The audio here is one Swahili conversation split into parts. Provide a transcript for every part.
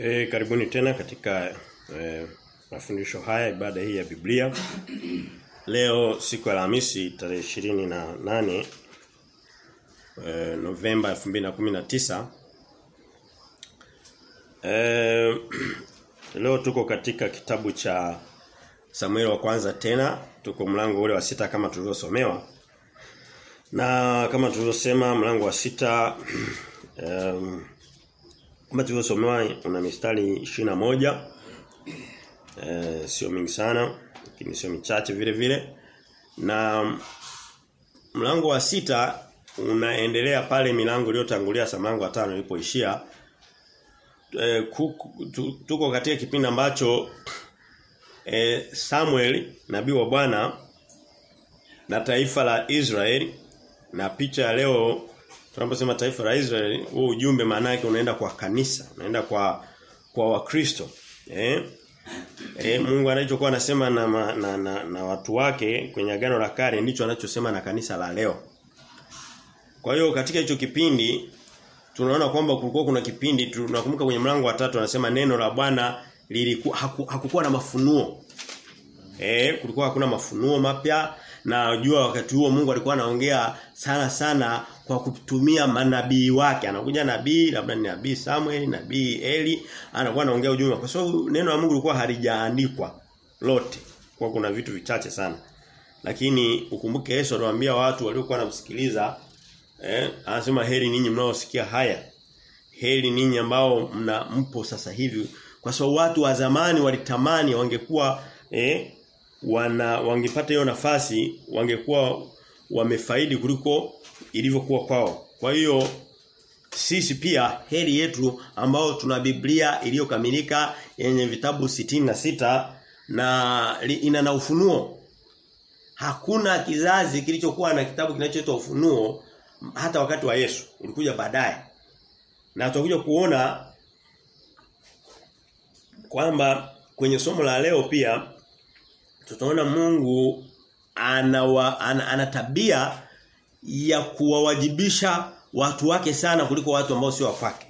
E, karibuni tena katika e, mafundisho haya ibada hii ya Biblia. Leo siku ya Alhamisi tarehe ishirini na nane e, Novemba 2019. E, leo tuko katika kitabu cha Samuel wa kwanza tena tuko mlango ule wa sita kama tulivyosomewa. Na kama tulivyosema mlango wa sita um, kama tulivyosomewa una mistari moja. Eh sio mingi sana lakini sio michache vile vile. Na mlango wa sita unaendelea pale milango iliyotangulia sa mlango wa tano ilipoishia. E, tuko katika kipindi ambacho e, Samuel nabii wa Bwana na taifa la Israeli na picha ya leo tunaposema taifa la Israeli huo ujumbe maana yake unaenda kwa kanisa unaenda kwa kwa wakristo eh E, Mungu anachokuwa anasema na, na, na, na watu wake kwenye agano la kale ndicho anachosema na kanisa la leo. Kwa hiyo katika hicho kipindi tunaona kwamba kulikuwa kuna kipindi tunakumbuka kwenye mlango wa tatu anasema neno la Bwana lilikuwa haku, hakukuwa na mafunuo. Eh kulikuwa hakuna mafunuo mapya na jua wakati huo Mungu alikuwa anaongea sana sana kwa kutumia manabii wake. Anakuja nabii labda ni nabii Samuel, nabii Eli, anakuwa anaongea ujumbe kwa sababu neno la Mungu lilikuwa halijaandikwa lote. Kwa kuna vitu vichache sana. Lakini ukumbuke Yesu aliwaambia watu waliokuwa wanamsikiliza eh anasema heri ninyi mnaosikia haya. Heri ninyi ambao mna mpo sasa hivi kwa sababu watu wa zamani walitamani wangekuwa eh wana wangepata hiyo nafasi wangekuwa wamefaidi kuliko ilivyokuwa kwao. Kwa hiyo sisi pia heri yetu ambao tuna Biblia iliyokamilika yenye vitabu sitini na sita na ina na ufunuo. Hakuna kizazi kilichokuwa na kitabu kinachoitwa ufunuo hata wakati wa Yesu. Ulikuja baadaye. Na tutakuja kuona kwamba kwenye somo la leo pia tutaona Mungu ana, ana, ana tabia ya kuwawajibisha watu wake sana kuliko watu ambao sio wafake.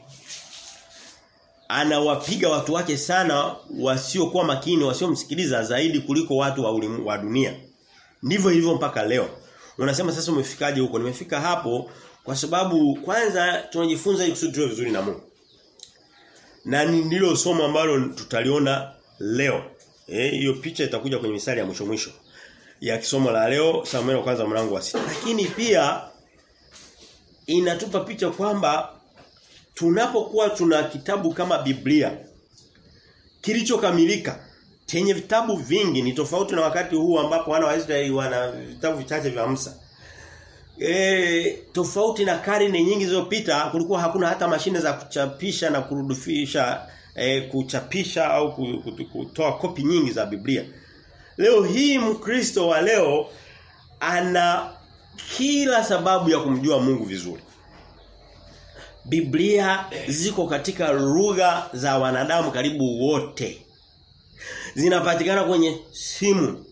Anawapiga watu wake sana wasiokuwa makini, wasiomsikiliza zaidi kuliko watu wa, ulimu, wa dunia. Ndivyo hivyo mpaka leo. Unasema sasa umefikaje huko? Nimefika hapo kwa sababu kwanza tunajifunza ili vizuri na Mungu. Na ndilo somo ambalo tutaliona leo. Eh hiyo picha itakuja kwenye misali ya mwisho mwisho ya kisomo la leo Samuel kwanza mlango wa sita. Lakini pia inatupa picha kwamba tunapokuwa tuna kitabu kama Biblia kilichokamilika chenye vitabu vingi ni tofauti na wakati huu ambapo wana wa Israeli wana vitabu vichache vya Musa. E, tofauti na karne nyingi zilizopita kulikuwa hakuna hata mashine za kuchapisha na kurudufisha e, kuchapisha au kutoa kopi nyingi za Biblia. Leo hii Mkristo wa leo ana kila sababu ya kumjua Mungu vizuri. Biblia ziko katika lugha za wanadamu karibu wote. Zinapatikana kwenye simu.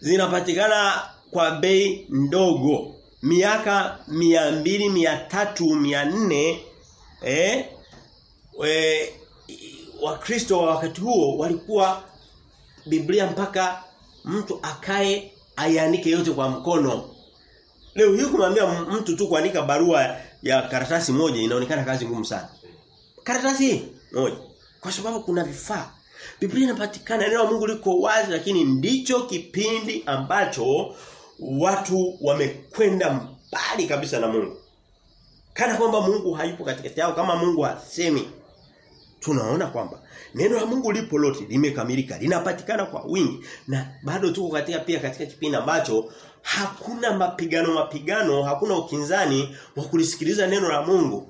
Zinapatikana kwa bei ndogo. Miaka mia mbili, mia tatu, mia nne eh, we, Wakristo wa wakati huo walikuwa Biblia mpaka mtu akae aiandike yote kwa mkono. Leo hii kumwambia mtu tu kuandika barua ya karatasi moja inaonekana kazi ngumu sana. Karatasi moja. Kwa sababu kuna vifaa. Biblia inapatikana neno la Mungu liko wazi lakini ndicho kipindi ambacho watu wamekwenda mbali kabisa na Mungu. Kana kwamba Mungu hayupo katikati yao kama Mungu hasemi. Tunaona kwamba neno la Mungu lipo lote limekamilika linapatikana kwa wingi na bado tuko katika pia katika kipindi ambacho hakuna mapigano mapigano hakuna ukinzani wa kulisikiliza neno la Mungu.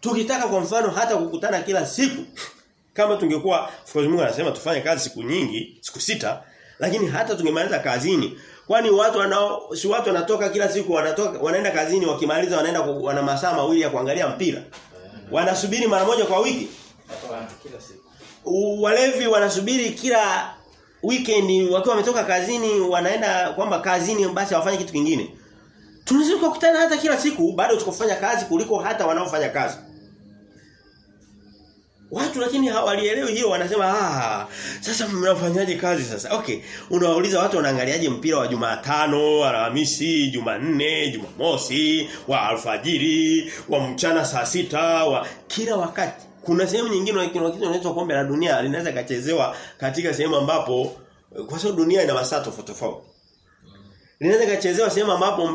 Tukitaka kwa mfano hata kukutana kila siku kama tungekuwa of Mungu anasema tufanye kazi siku nyingi siku sita lakini hata tungemaliza kazini kwani watu wanao si watu wanatoka kila siku wanatoka wanaenda kazini wakimaliza wanaenda wana masaa mawili ya kuangalia mpira. Wanasubiri mara moja kwa wiki kila siku. walevi wanasubiri kila weekend wakiwa wametoka kazini wanaenda kwamba kazini basi wafanye kitu kingine. Tunaweza kukutana hata kila siku bado tukufanya kazi kuliko hata wanaofanya kazi. Watu lakini hawalielewi hiyo wanasema ah sasa mnafanyaje kazi sasa? Okay, unawauliza watu wanaangaliaje mpira wa Jumatano, Alhamisi, Jumanne, Jumamosi, wa alfajiri, wa mchana saa sita, wa kila wakati. Kuna sehemu nyingine inaitwa kombe la dunia linaweza kachezewa katika sehemu ambapo kwa sababu dunia ina masaa tofauti tofauti. Linaweza kachezewa sehemu ambapo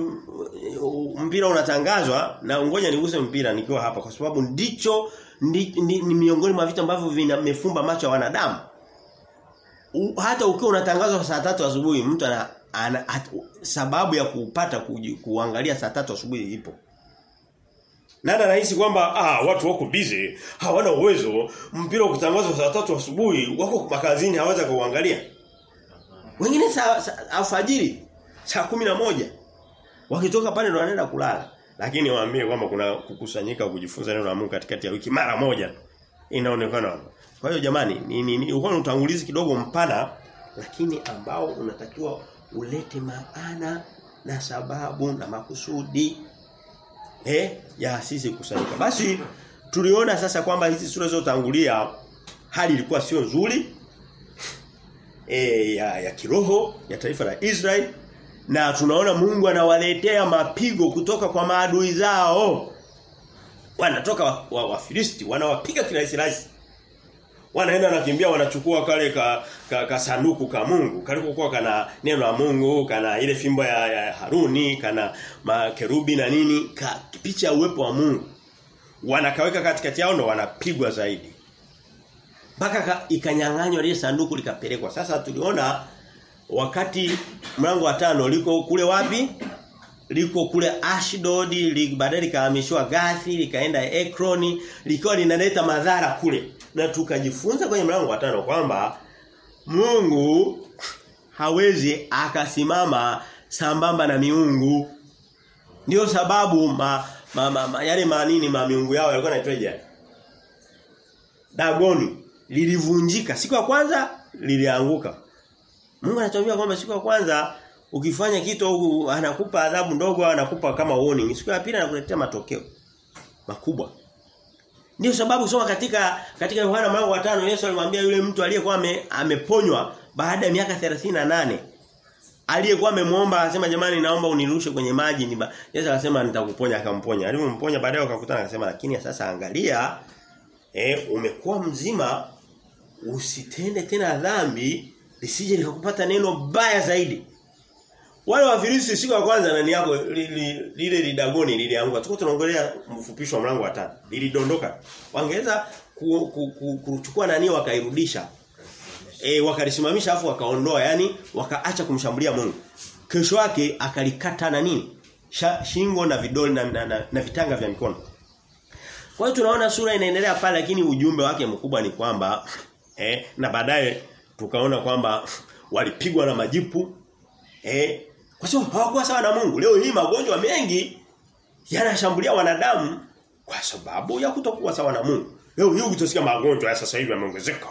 mpira unatangazwa na ngoja niguse mpira nikiwa hapa kwa sababu ndicho ni, ni, ni miongoni mwa vitu ambavyo vinamefumba macho ya wanadamu. U, hata ukiwa unatangazwa saa tatu asubuhi mtu ana, ana at, sababu ya kupata ku, kuangalia saa tatu asubuhi ipo. Nani rahisi kwamba ah watu wako busy, hawana uwezo, mpira ukitangazwa saa tatu asubuhi wako makazini hawaweza kuangalia. Wengine saa, sa, alfajiri saa kumi na moja wakitoka pale ndo wanaenda kulala. Lakini waambie kwamba kuna kukusanyika kujifunza neno la Mungu katikati ya wiki mara moja. Inaonekana. Kwa hiyo jamani, ni ni, ni utangulizi kidogo mpana lakini ambao unatakiwa ulete maana na sababu na makusudi eh ya sisi kusanyika. Basi tuliona sasa kwamba hizi sura zilizotangulia hali ilikuwa sio nzuri eh ya, ya kiroho ya taifa la Israel na tunaona Mungu anawaletea mapigo kutoka kwa maadui zao. Wanatoka Wafilisti, wa, wa wanawapiga kirahisi rahisi. Wanaenda wanakimbia wanachukua kale ka, ka, ka sanduku ka Mungu, kalikokuwa kana neno la Mungu, kana ile fimbo ya, ya Haruni, kana makerubi na nini, ka, picha ya uwepo wa Mungu. Wanakaweka katikati yao ndo wanapigwa zaidi. Mpaka ikanyang'anywa ile sanduku likapelekwa. Sasa tuliona wakati mlango wa tano liko kule wapi? Liko kule Ashdod, baadaye likahamishwa Gathi, likaenda Ekroni, likiwa linaleta madhara kule. Na tukajifunza kwenye mlango wa tano kwamba Mungu hawezi akasimama sambamba na miungu. Ndiyo sababu ma, ma, ma, ma yale manini ma miungu yao yalikuwa yanaitwaje? Dagoni lilivunjika. Siku ya kwanza lilianguka. Mungu anatuambia kwamba siku ya kwanza ukifanya kitu anakupa adhabu ndogo anakupa kama warning. Siku ya pili anakuletea matokeo makubwa. Ndio sababu soma katika katika Yohana mlango wa 5 Yesu alimwambia yule mtu aliyekuwa ame, ameponywa baada ya miaka 38 aliyekuwa amemwomba akasema jamani naomba unirushe kwenye maji ni Yesu akasema nitakuponya akamponya. Alipomponya baadaye wakakutana akasema lakini sasa angalia eh umekuwa mzima usitende tena dhambi lisije likakupata neno baya zaidi. Wale wafilisi siku ya kwanza nani yako lile li, li, lidagoni lilianguka. Tuko tunaongelea mfupisho wa mlango wa tatu. Lilidondoka. Wangeweza kuchukua ku, ku, nani wakairudisha. E, wakalisimamisha afu wakaondoa yani wakaacha kumshambulia Mungu. Kesho yake akalikata na nini? Shingo na vidole na, na, na, na vitanga vya mikono. Kwa hiyo tunaona sura inaendelea pale lakini ujumbe wake mkubwa ni kwamba eh, na baadaye tukaona kwamba walipigwa na majipu eh kwa sababu hawakuwa sawa na Mungu. Leo hii magonjwa mengi yanashambulia wanadamu kwa sababu ya kutokuwa sawa na Mungu. Leo hii ukitosikia magonjwa ya sasa hivi yameongezeka.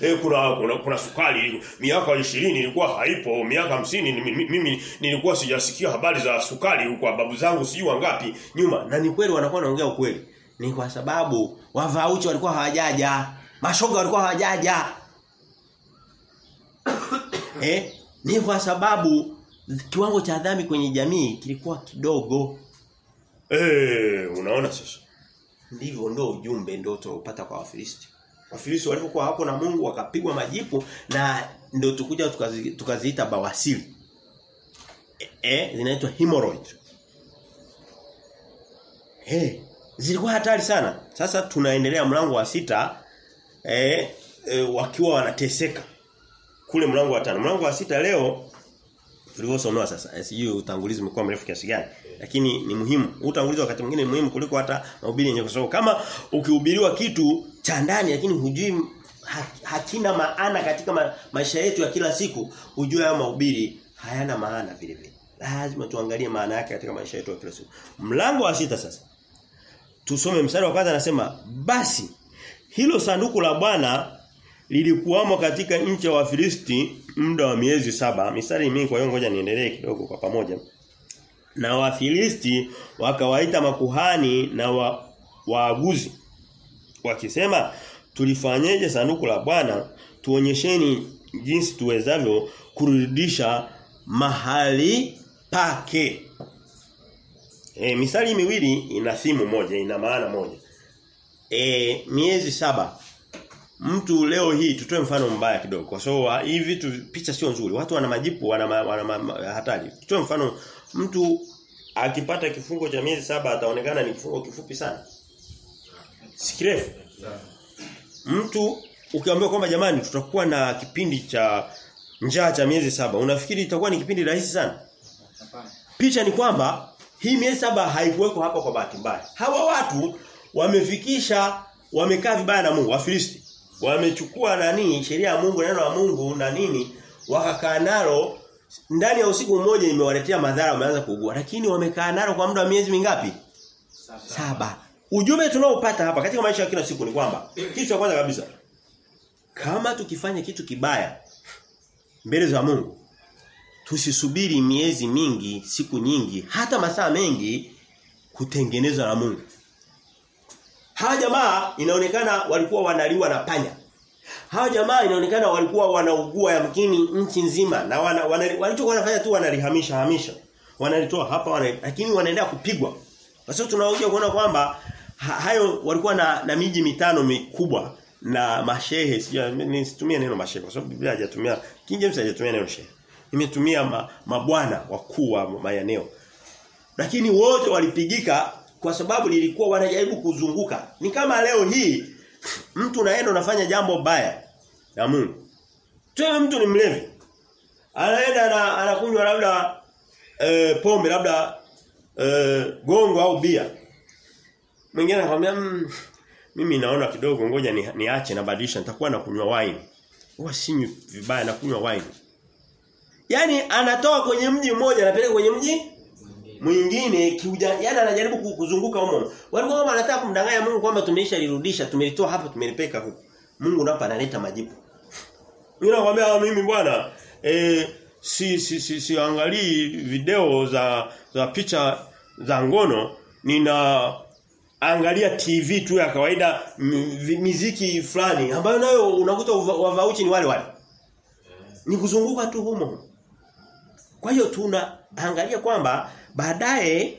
Eh kuna, kuna kuna sukari miaka 20 ilikuwa haipo, miaka 50 mimi nilikuwa sijasikia habari za sukari kwa babu zangu sijui wangapi nyuma. Na ni kweli wanakuwa wanaongea ukweli. Ni kwa sababu wavauchi walikuwa hawajaja, mashoga walikuwa hawajaja. eh ni kwa sababu kiwango cha dhambi kwenye jamii kilikuwa kidogo. Eh, unaona sasa. Ndivyo ndo ujumbe ndio tunaopata kwa Wafilisti. Wafilisti walipokuwa hapo na Mungu wakapigwa majipu na ndio tukuja tukazi, tukaziita bawasiri. Eh, e, zinaitwa hemorrhoid. Eh, zilikuwa hatari sana. Sasa tunaendelea mlango wa sita eh, eh wakiwa wanateseka. Kule mlango wa tano. Mlango wa sita leo tulivyosomewa sasa sijui utangulizi umekuwa mrefu kiasi gani? Lakini ni muhimu utangulizi wakati mwingine ni muhimu kuliko hata mahubiri yenyewe kwa sababu kama ukihubiriwa kitu cha ndani lakini hujui hakina maana katika ma, maisha yetu ya kila siku ujue hayo mahubiri hayana maana vile vile. Lazima tuangalie maana yake katika maisha yetu ya kila siku. Mlango wa sita sasa. Tusome mstari wa kwanza anasema basi hilo sanduku la Bwana lilikuwamo katika nchi ya Wafilisti muda wa miezi saba. Mistari mingi kwa hiyo ngoja niendelee kidogo kwa pamoja. Na Wafilisti wakawaita makuhani na wa, waaguzi wakisema tulifanyeje sanduku la Bwana tuonyesheni jinsi tuwezavyo kurudisha mahali pake e, misali miwili ina simu moja ina maana moja e, miezi saba mtu leo hii tutoe mfano mbaya kidogo kwa sababu so, hii vitu picha sio nzuri. Watu wana majipu wana, ma, wana ma, hatari. Tutoe mfano mtu akipata kifungo cha miezi saba ataonekana ni kifungo kifupi sana. Sikirefu mtu ukiambiwa kwamba jamani tutakuwa na kipindi cha njaa cha miezi saba unafikiri itakuwa ni kipindi rahisi sana? Picha ni kwamba hii miezi saba haikuweko hapa kwa bahati mbaya. Hawa watu wamefikisha wamekaa vibaya na Mungu Wafilisti wamechukua nani sheria ya Mungu neno la Mungu na nini wakakaa nalo. Ndani ya usiku mmoja imewaletea madhara wameanza kuugua. Lakini wamekaa nalo kwa muda wa miezi mingapi? Saba, saba. ujumbe tunaopata hapa katika maisha ya kila siku ni kwamba kitu cha kwanza kabisa kama tukifanya kitu kibaya mbele za Mungu tusisubiri miezi mingi siku nyingi hata masaa mengi kutengenezwa na Mungu Hawa jamaa inaonekana walikuwa wanaliwa na panya. Hawa jamaa inaonekana walikuwa wanaugua yamkini nchi nzima na wana, wana walichokuwa wanafanya tu wanalihamisha hamisha. Wanalitoa hapa wana, lakini wanaendelea kupigwa. Kwa sababu tunaoja kuona kwamba ha, hayo walikuwa na, na miji mitano mikubwa na mashehe sija nisitumie neno mashehe kwa sababu Biblia hajatumia King James hajatumia neno shehe. Nimetumia mabwana wakuu wa maeneo. Lakini wote walipigika kwa sababu nilikuwa wanajaribu kuzunguka. Ni kama leo hii mtu naenda unafanya jambo baya na Mungu. Tuwe mtu ni mlevi. Anaenda na anakunywa labda e, pombe labda e, gongo au bia. Mwingine anakuambia mmm, mimi naona kidogo ngoja ni, niache na badilisha nitakuwa nakunywa wine. Huwa sinywi vibaya na kunywa wine. Yaani anatoa kwenye mji mmoja anapeleka kwenye mji mwingine kiuja yani anajaribu kuzunguka humo. Walikuwa kama wanataka kumdanganya Mungu kwamba tumeisha lirudisha, tumelitoa hapa tumelipeka huko. Mungu napo analeta majibu. Mimi nakwambia mimi bwana eh si si si siangalii video za za picha za ngono nina angalia TV tu ya kawaida miziki fulani ambayo nayo unakuta wavauchi ni wale wale. Ni kuzunguka tu humo. Kwa hiyo tuna angalia kwamba baadaye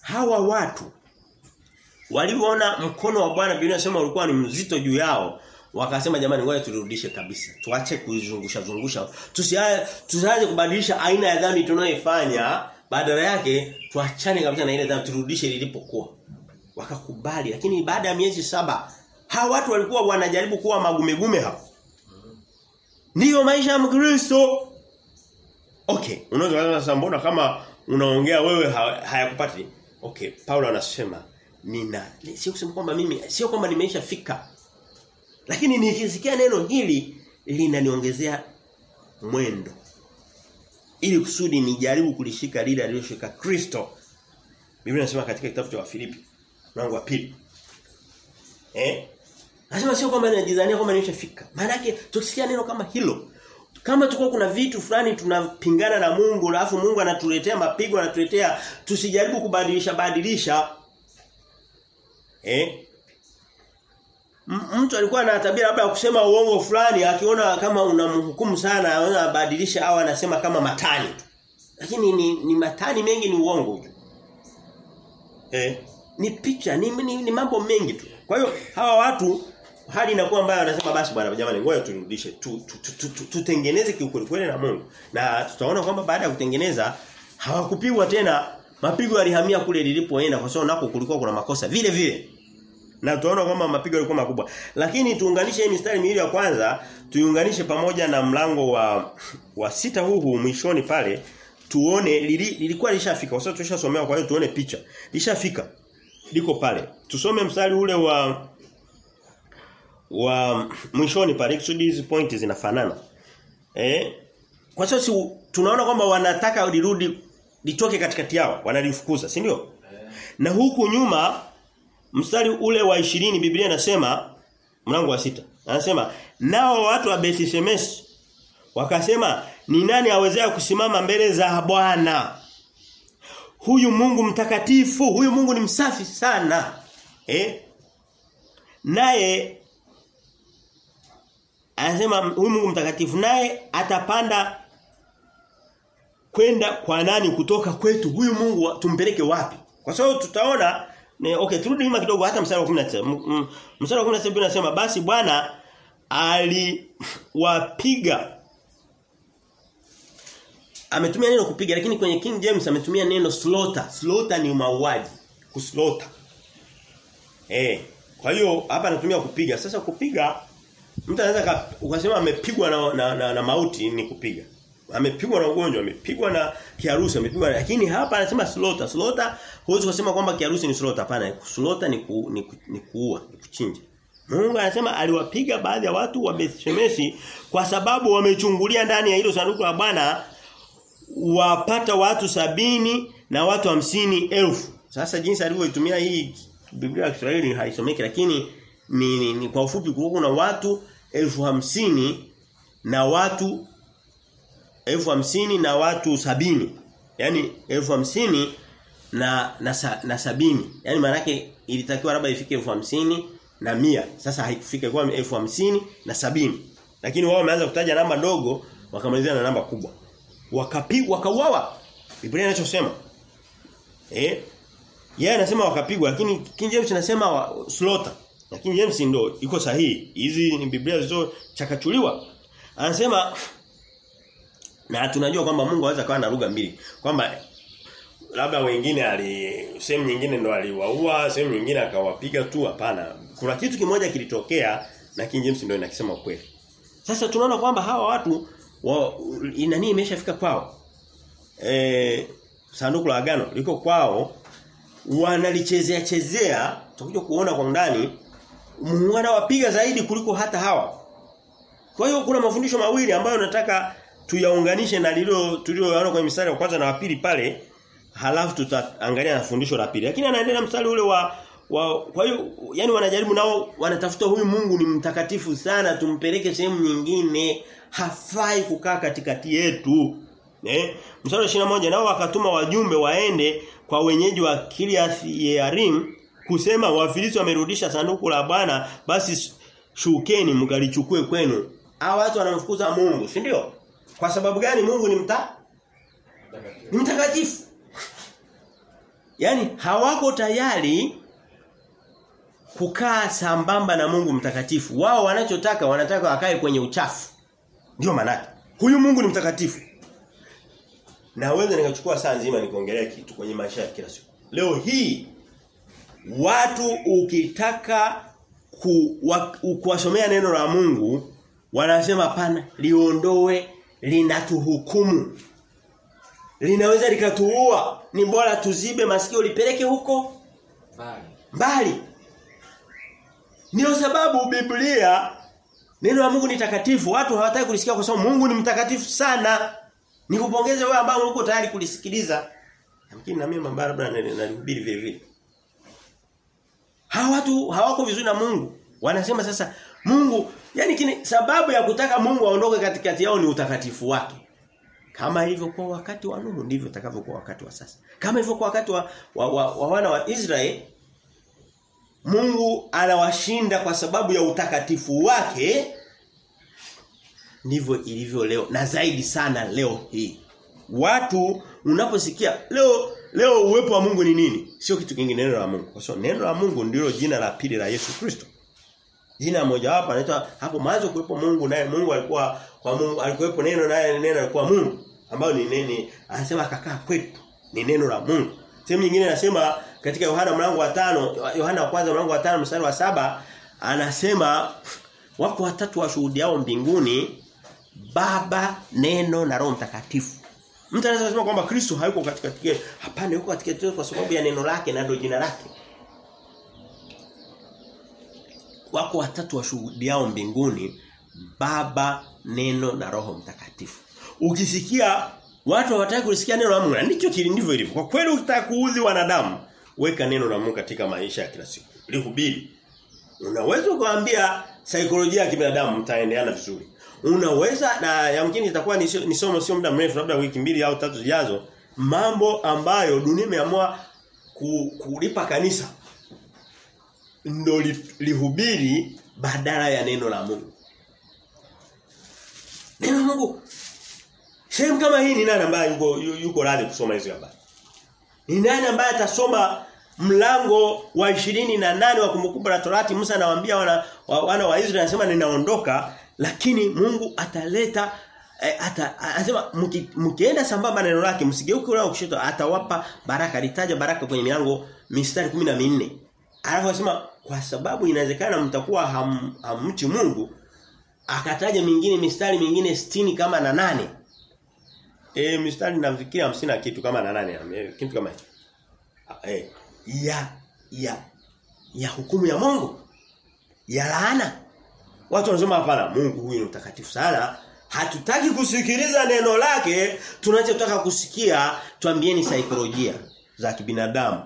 hawa watu waliona mkono wa Bwana. Biblia inasema ulikuwa ni mzito juu yao. Wakasema jamani ngoja turudishe kabisa. Tuache kuizungusha zungusha. Tusianze kubadilisha aina ya dhambi tunayoifanya. Badala yake tuachane kabisa na ile dhambi turudishe lilipokuwa. Wakakubali. Lakini baada ya miezi saba hawa watu walikuwa wanajaribu kuwa magumegume hapo. Ndiyo maisha ya Mkristo. Okay unaweza sasa mbona kama unaongea wewe hayakupati. Okay Paulo anasema nina sio kusema kwamba mimi sio kwamba nimeisha fika. Lakini nikisikia neno hili linaniongezea mwendo. Ili kusudi nijaribu kulishika lile aliloshika Kristo. Biblia inasema katika kitabu cha Wafilipi mlango wa pili. Eh? Nasema sio kwamba ninajidhania kwamba nimeshafika. Maana yake tukisikia neno kama hilo kama tuko kuna vitu fulani tunapingana na Mungu alafu Mungu anatuletea mapigo anatuletea tusijaribu kubadilisha badilisha. Eh? Mtu alikuwa na tabia labda ya kusema uongo fulani akiona kama unamhukumu sana anaona badilisha au anasema kama matani tu. Lakini ni, ni matani mengi ni uongo tu. Eh? Ni picha ni, ni, ni mambo mengi tu. Kwa hiyo hawa watu hali inakuwa mbaya wanasema basi bwana jamani ngoja turudishe tutengeneze tu, tu, tu, tu, tu kiukweli kweli na Mungu. Na tutaona kwamba baada ya kutengeneza hawakupigwa tena mapigo yalihamia kule lilipoenda kwa sababu nako kulikuwa kuna makosa vile vile. Na tunaona kwamba mapigo yalikuwa makubwa. Lakini tuunganishe hii mistari miwili ya kwanza tuiunganishe pamoja na mlango wa wa sita huu huu mwishoni pale tuone lili, lilikuwa lishafika. Kwa sababu tulishasomewa kwa hiyo tuone picha. Lishafika. Liko pale. Tusome mstari ule wa wa mwishoni pale kusudi hizi pointi zinafanana. Eh? Kwa sababu si tunaona kwamba wanataka lirudi litoke katikati yao, wanalifukuza, si ndio? Na huku nyuma mstari ule wa 20 Biblia inasema mlango wa sita Anasema nao watu wa Bethshemesh wakasema ni nani awezea kusimama mbele za Bwana? Huyu Mungu mtakatifu, huyu Mungu ni msafi sana. Eh? Naye anasema huyu Mungu mtakatifu naye atapanda kwenda kwa nani kutoka kwetu? Huyu Mungu tumpeleke wapi? Kwa sababu tutaona ne, okay turudi nyuma kidogo hata mstari wa 19 mstari wa 17 unasema basi Bwana aliwapiga. Ametumia neno kupiga lakini kwenye King James ametumia neno slaughter. Slaughter ni mauaji kuslaughter. Eh kwa hiyo hapa anatumia kupiga. Sasa kupiga mtu anaweza ukasema amepigwa na, na, na, na mauti ni kupiga. Amepigwa na ugonjwa amepigwa na kiharusi amepigwa lakini hapa anasema slaughter. Slaughter huwezi kusema kwamba kiharusi ni slaughter. Hapana slaughter ni, ku, ni, ku, ni kuua ni kuchinja. Mungu anasema aliwapiga baadhi ya watu wa Bethshemeshi kwa sababu wamechungulia ndani ya hilo sanduku la Bwana wapata watu sabini na watu hamsini elfu. Sasa jinsi alivyoitumia hii Biblia ya Kiswahili haisomeki lakini ni, ni, ni kwa ufupi kuna watu elfu hamsini na watu elfu hamsini na watu sabini. yani elfu hamsini na na, na sabini. Yaani maana yake ilitakiwa labda ifike elfu hamsini na mia. Sasa haikufika kwa elfu hamsini na sabini. Lakini wao wameanza kutaja namba ndogo wakamalizia na namba kubwa. Wakapigwa wakauawa. Biblia inachosema. Eh? Yeye anasema wakapigwa lakini King James anasema slaughter. Na King James ndo iko sahihi. Hizi ni Biblia zilizochakachuliwa. Anasema na tunajua kwamba Mungu anaweza kawa na lugha mbili. Kwamba labda wengine ali sehemu nyingine ndo aliwaua, sehemu nyingine akawapiga tu hapana. Kuna kitu kimoja kilitokea na King James ndio inakisema kweli. Sasa tunaona kwamba hawa watu wa, inani imeshafika kwao. E, sanduku la agano liko kwao wanalichezea chezea tutakuja kuona kwa ndani Mungu anawapiga zaidi kuliko hata hawa. Kwa hiyo kuna mafundisho mawili ambayo nataka tuyaunganishe na lilo tulioona kwenye mstari wa kwanza na wa pili pale halafu tutaangalia na fundisho la pili. Lakini anaendelea mstari ule wa wa kwa hiyo yani wanajaribu nao wanatafuta huyu Mungu ni mtakatifu sana tumpeleke sehemu nyingine hafai kukaa katikati yetu. Eh? Mstari wa 21 nao wakatuma wajumbe waende kwa wenyeji wa Kiriath Yearim kusema wafilisti wamerudisha sanduku la Bwana basi shukeni mkalichukue kwenu. Hawa watu wanamfukuza Mungu, si ndio? Kwa sababu gani Mungu ni mta? Ni mtakatifu. Yaani hawako tayari kukaa sambamba na Mungu mtakatifu. Wao wanachotaka wanataka wakae kwenye uchafu. Ndio maana Huyu Mungu ni mtakatifu. Naweza nikachukua saa nzima nikuongelea kitu kwenye maisha ya kila siku. Leo hii watu ukitaka kuwasomea ku, neno la Mungu wanasema pana liondoe linatuhukumu. Linaweza likatuua. Ni bora tuzibe masikio lipeleke huko Mbali. mbali. Ndio sababu Biblia neno la Mungu ni takatifu. Watu hawataki kulisikia kwa sababu Mungu ni mtakatifu sana. Nikupongeze wewe ambao uko tayari kulisikiliza. Lakini na mimi mambara labda nalihubiri vile vile. Hawa watu hawako vizuri na Mungu. Wanasema sasa Mungu, yani kini, sababu ya kutaka Mungu aondoke katikati yao ni utakatifu wake. Kama hivyo kwa wakati wa Nuhu ndivyo itakavyokuwa wakati wa sasa. Kama hivyo kwa wakati wa, wa, wa, wa wana wa Israeli Mungu anawashinda kwa sababu ya utakatifu wake ndivyo ilivyo leo na zaidi sana leo hii. Watu unaposikia leo leo uwepo wa Mungu ni nini? Sio kitu kingine neno la Mungu. Kwa sababu neno la Mungu ndilo jina la pili la Yesu Kristo. Jina moja hapa anaitwa hapo mwanzo kuwepo Mungu naye Mungu alikuwa kwa Mungu alikuwepo neno naye neno alikuwa Mungu ambao ni nini? Anasema akakaa kwetu. Ni neno la Mungu. Sehemu nyingine anasema katika Yohana mlango wa tano Yohana wa kwanza mlango wa tano mstari wa saba anasema wako watatu washuhudiao mbinguni Baba, Neno na Roho Mtakatifu. Mtu anaweza kusema kwamba Kristo hayuko katika yetu. Hapana, yuko katika yetu kwa sababu ya neno lake na ndio jina lake. Wako watatu washuhudiao mbinguni Baba, Neno na Roho Mtakatifu. Ukisikia watu hawataka kulisikia neno la Mungu, ndicho ndivyo ilivyo. Kwa kweli ukitaka kuudhi wanadamu, weka neno la Mungu katika maisha ya kila siku. Lihubiri. Unaweza kuambia saikolojia ya kibinadamu mtaendeana vizuri. Unaweza na yamkini itakuwa ni, somo sio muda mrefu labda wiki mbili au tatu zijazo mambo ambayo dunia imeamua ku, kulipa kanisa ndo li, lihubiri badala ya neno la Mungu. Neno la Mungu. Sehemu kama hii ni nani ambaye yuko yuko radhi kusoma hizo habari? Ni nani ambaye atasoma mlango wa ishirini na nane wa kumbukumbu la Torati Musa anawaambia wana wa, wana wa Israeli anasema ninaondoka lakini Mungu ataleta eh, ata anasema mkienda sambamba na neno lake msigeuke wala kushoto atawapa baraka litaja baraka kwenye milango mistari 14 alafu anasema kwa sababu inawezekana mtakuwa ham, hamchi Mungu akataja mingine mistari mingine 60 kama na nane. Eh mistari nafikiri 50 na kitu kama na nane kitu kama hicho. Eh ya ya ya hukumu ya Mungu ya laana watu wanasema hapana Mungu huyu ni mtakatifu sana. Hatutaki kusikiliza neno lake tunachotaka kusikia tuambieni saikolojia za kibinadamu.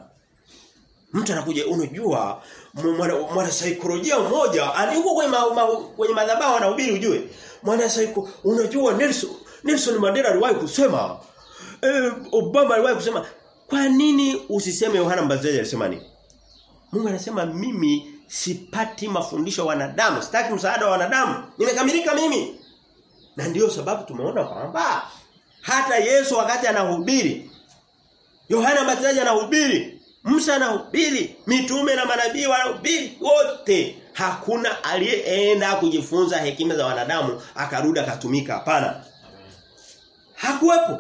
Mtu anakuja unajua mwana, mwana saikolojia mmoja alikuwa kwenye ma, ma, kwenye madhabahu anahubiri ujue. Mwana saiko unajua Nelson Nelson Mandela aliwahi kusema eh, Obama aliwahi kusema kwa nini usiseme Yohana Mbatizaji alisema nini? Mungu anasema mimi sipati mafundisho wanadamu, sitaki msaada wa wanadamu. Nimekamilika mimi. Na ndiyo sababu tumeona kwamba hata Yesu wakati anahubiri Yohana Mbatizaji anahubiri, Musa anahubiri, mitume na manabii wanahubiri wote. Hakuna aliyeenda kujifunza hekima za wanadamu akarudi akatumika hapana. Hakuwepo.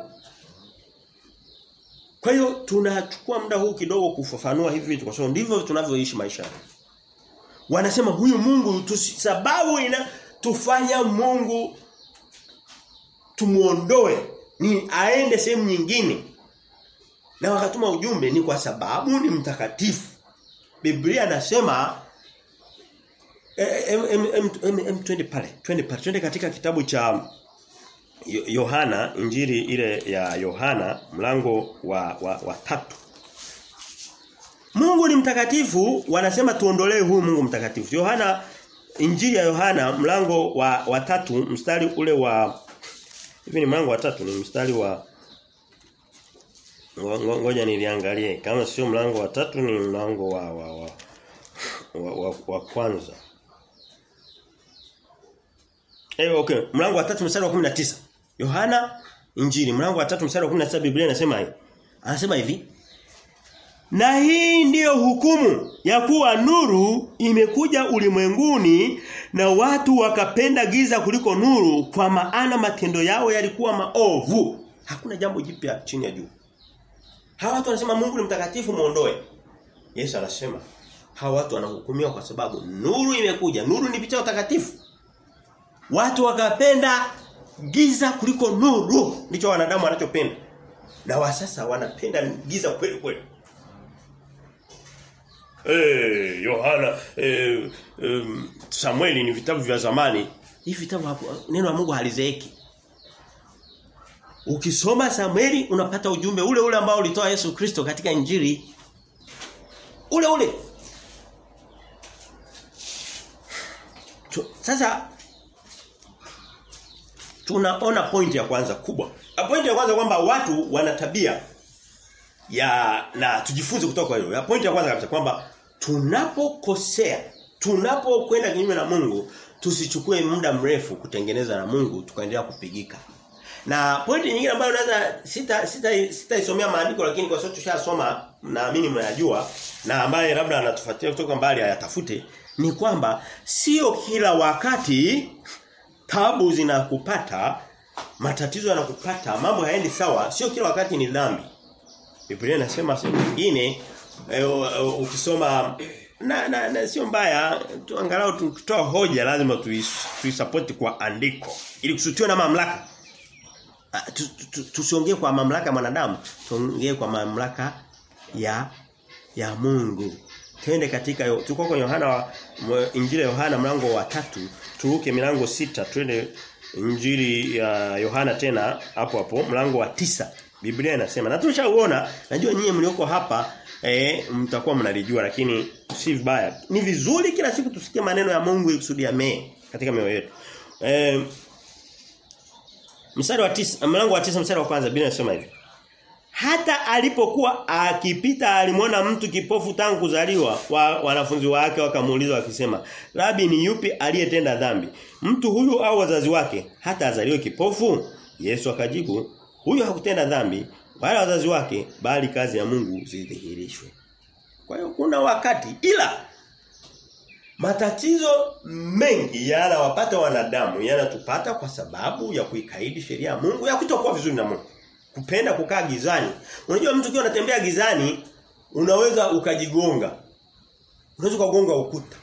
Kwa hiyo tunachukua muda huu kidogo kufafanua hivi vitu kwa sababu ndivyo tunavyoishi maisha. Wanasema huyu Mungu sababu ina tufanya Mungu tumuondoe ni aende sehemu nyingine. Na wakatuma ujumbe ni kwa sababu ni mtakatifu. Biblia nasema em em em, em twende pale. Twende pale. Twende katika kitabu cha Yohana injili ile ya Yohana mlango wa, wa, wa tatu Mungu ni mtakatifu wanasema tuondolee huyu Mungu mtakatifu Yohana injili ya Yohana mlango wa, wa tatu mstari ule wa hivi ni mlango wa tatu ni mstari wa ngoja niliangalie kama sio mlango wa tatu ni mlango wa wa wa, wa, wa, wa kwanza Eh okay mlango wa tatu mstari wa 19 Yohana Injili mlango wa tatu mstari wa 19 Biblia inasema hivi. Anasema hivi. Na hii ndiyo hukumu ya kuwa nuru imekuja ulimwenguni na watu wakapenda giza kuliko nuru kwa maana matendo yao yalikuwa maovu. Hakuna jambo jipya chini ya juu. Hawa watu wanasema Mungu ni mtakatifu muondoe. Yesu anasema hawa watu wanahukumiwa kwa sababu nuru imekuja. Nuru ni picha utakatifu. Watu wakapenda giza kuliko nuru ndicho wanadamu wanachopenda. Na wa sasa wanapenda giza kweli kweli. Eh Yohana eh, eh Samueli ni vitabu vya zamani. Hivi vitabu hapo neno la Mungu halizeeki. Ukisoma Samueli unapata ujumbe ule ule ambao ulitoa Yesu Kristo katika Injili. Ule ule. Sasa tunaona pointi ya kwanza kubwa. Pointi ya kwanza kwamba watu wana tabia ya na tujifunze kutoka kwa hiyo. Ya pointi ya kwanza kabisa kwamba tunapokosea, tunapokwenda kinyume na Mungu, tusichukue muda mrefu kutengeneza na Mungu tukaendelea kupigika. Na pointi nyingine ambayo naweza sita sita sitaisomea maandiko lakini kwa sababu tushasoma naamini mnayajua na ambaye labda anatufuatia kutoka mbali ayatafute ni kwamba sio kila wakati tabu zinakupata, matatizo yanakupata, mambo hayaendi sawa, sio kila wakati ni dhambi. Biblia inasema sehemu nyingine ukisoma na, na, na sio mbaya tu, angalau tukitoa hoja lazima tuisupport kwa andiko ili kusutiwe na mamlaka. Tusiongee kwa mamlaka ya mwanadamu, tuongee kwa mamlaka ya ya Mungu. Twende katika tuko kwa Yohana Injili ya Yohana mlango wa tatu turuke milango sita twende Injili ya Yohana tena hapo hapo mlango wa tisa Biblia inasema na tumeshauona najua nyie mlioko hapa eh mtakuwa mnalijua lakini si vibaya. Ni vizuri kila siku tusikie maneno ya Mungu ili me katika mioyo yetu. Eh mstari wa tisa mlango wa tisa mstari wa kwanza Biblia inasema hivi. Hata alipokuwa akipita alimwona mtu kipofu tangu kuzaliwa wa, wanafunzi wake wakamuuliza wakisema Rabi ni yupi aliyetenda dhambi? Mtu huyu au wazazi wake? Hata azaliwe kipofu? Yesu akajibu huyu hakutenda dhambi wala wazazi wake bali kazi ya Mungu zidhihirishwe kwa hiyo kuna wakati ila matatizo mengi yanawapata wanadamu yanatupata kwa sababu ya kuikaidi sheria ya Mungu ya kutokuwa vizuri na Mungu kupenda kukaa gizani. Unajua mtu ukiwa unatembea gizani unaweza ukajigonga. Unaweza kugonga ukuta.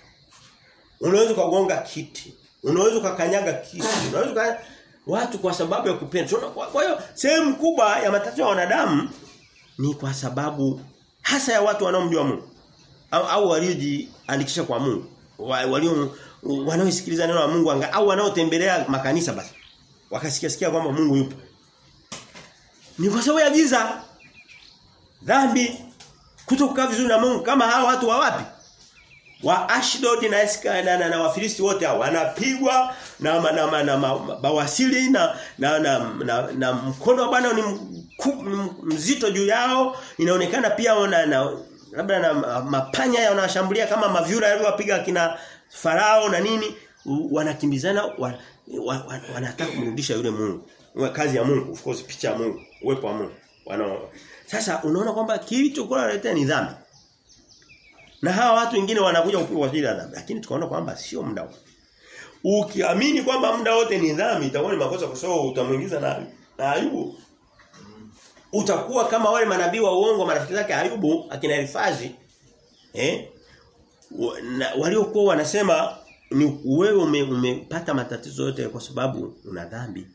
Unaweza kugonga kiti. Unaweza ukakanyaga kiti. Unaweza. Watu kwa sababu ya kupenda. Kwa hiyo sehemu kubwa ya matatizo ya wanadamu ni kwa sababu hasa ya watu wanaomjua Mungu au, au waliojiandikisha kwa Mungu. Walio wanaosikiliza neno la Mungu anga, au wanaotembelea makanisa basi. Wakasikia sikia kwamba Mungu yupo. Ni kwa sababu ya giza. Dhambi kutokukaa vizuri na Mungu kama hawa watu wa wapi? Wa Ashdod na Eska na, na, na Wafilisti wote hao wanapigwa na na, na, na, na bawasili na na, na, na, na mkono wa Bwana ni mzito juu yao. Inaonekana pia wana na, labda na mapanya yanawashambulia kama mavyura yaliyowapiga kina farao na nini wanakimbizana wan, wan, wan, wanataka kumrudisha yule Mungu. Kazi ya Mungu of course picha ya Mungu uwepo wa Mungu. Wana sasa unaona kwamba kilichokuwa naletea ni dhambi na hawa watu wengine wanakuja ya dhambi. Lakini tukaona kwamba sio muda wote. Ukiamini kwamba muda wote ni dhambi itakuwa ni makosa kwa sababu utamuingiza na na Ayubu. Utakuwa kama wale manabii wa uongo marafiki zake Ayubu akina Elifazi. Eh? Waliokuwa wanasema ni wewe ume, umepata matatizo yote kwa sababu una dhambi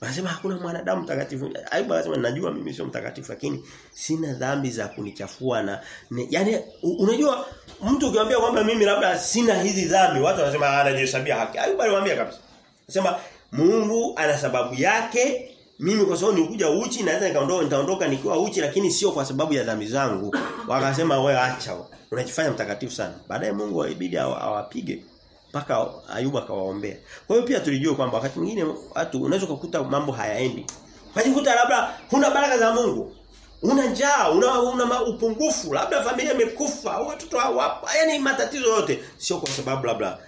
Wanasema hakuna mwanadamu mtakatifu. Ayubu anasema najua mimi sio mtakatifu lakini sina dhambi za kunichafua na ne, yani unajua mtu ukiambia kwamba mimi labda sina hizi dhambi watu wanasema anajihesabia haki. Ayubu alimwambia kabisa. Anasema Mungu ana sababu yake mimi kwa sababu nikuja uchi naweza nikaondoka nitaondoka nikiwa uchi lakini sio kwa sababu ya dhambi zangu. Wakasema wewe acha unajifanya mtakatifu sana. Baadaye Mungu aibidi awapige mpaka Ayubu akawaombea. Kwa hiyo pia tulijua kwamba wakati mwingine watu unaweza kukuta mambo hayaendi. Unajikuta labda huna baraka za Mungu. Una njaa, una, una upungufu, labda familia imekufa, au watoto hawapo. Yaani matatizo yote sio kwa sababu labda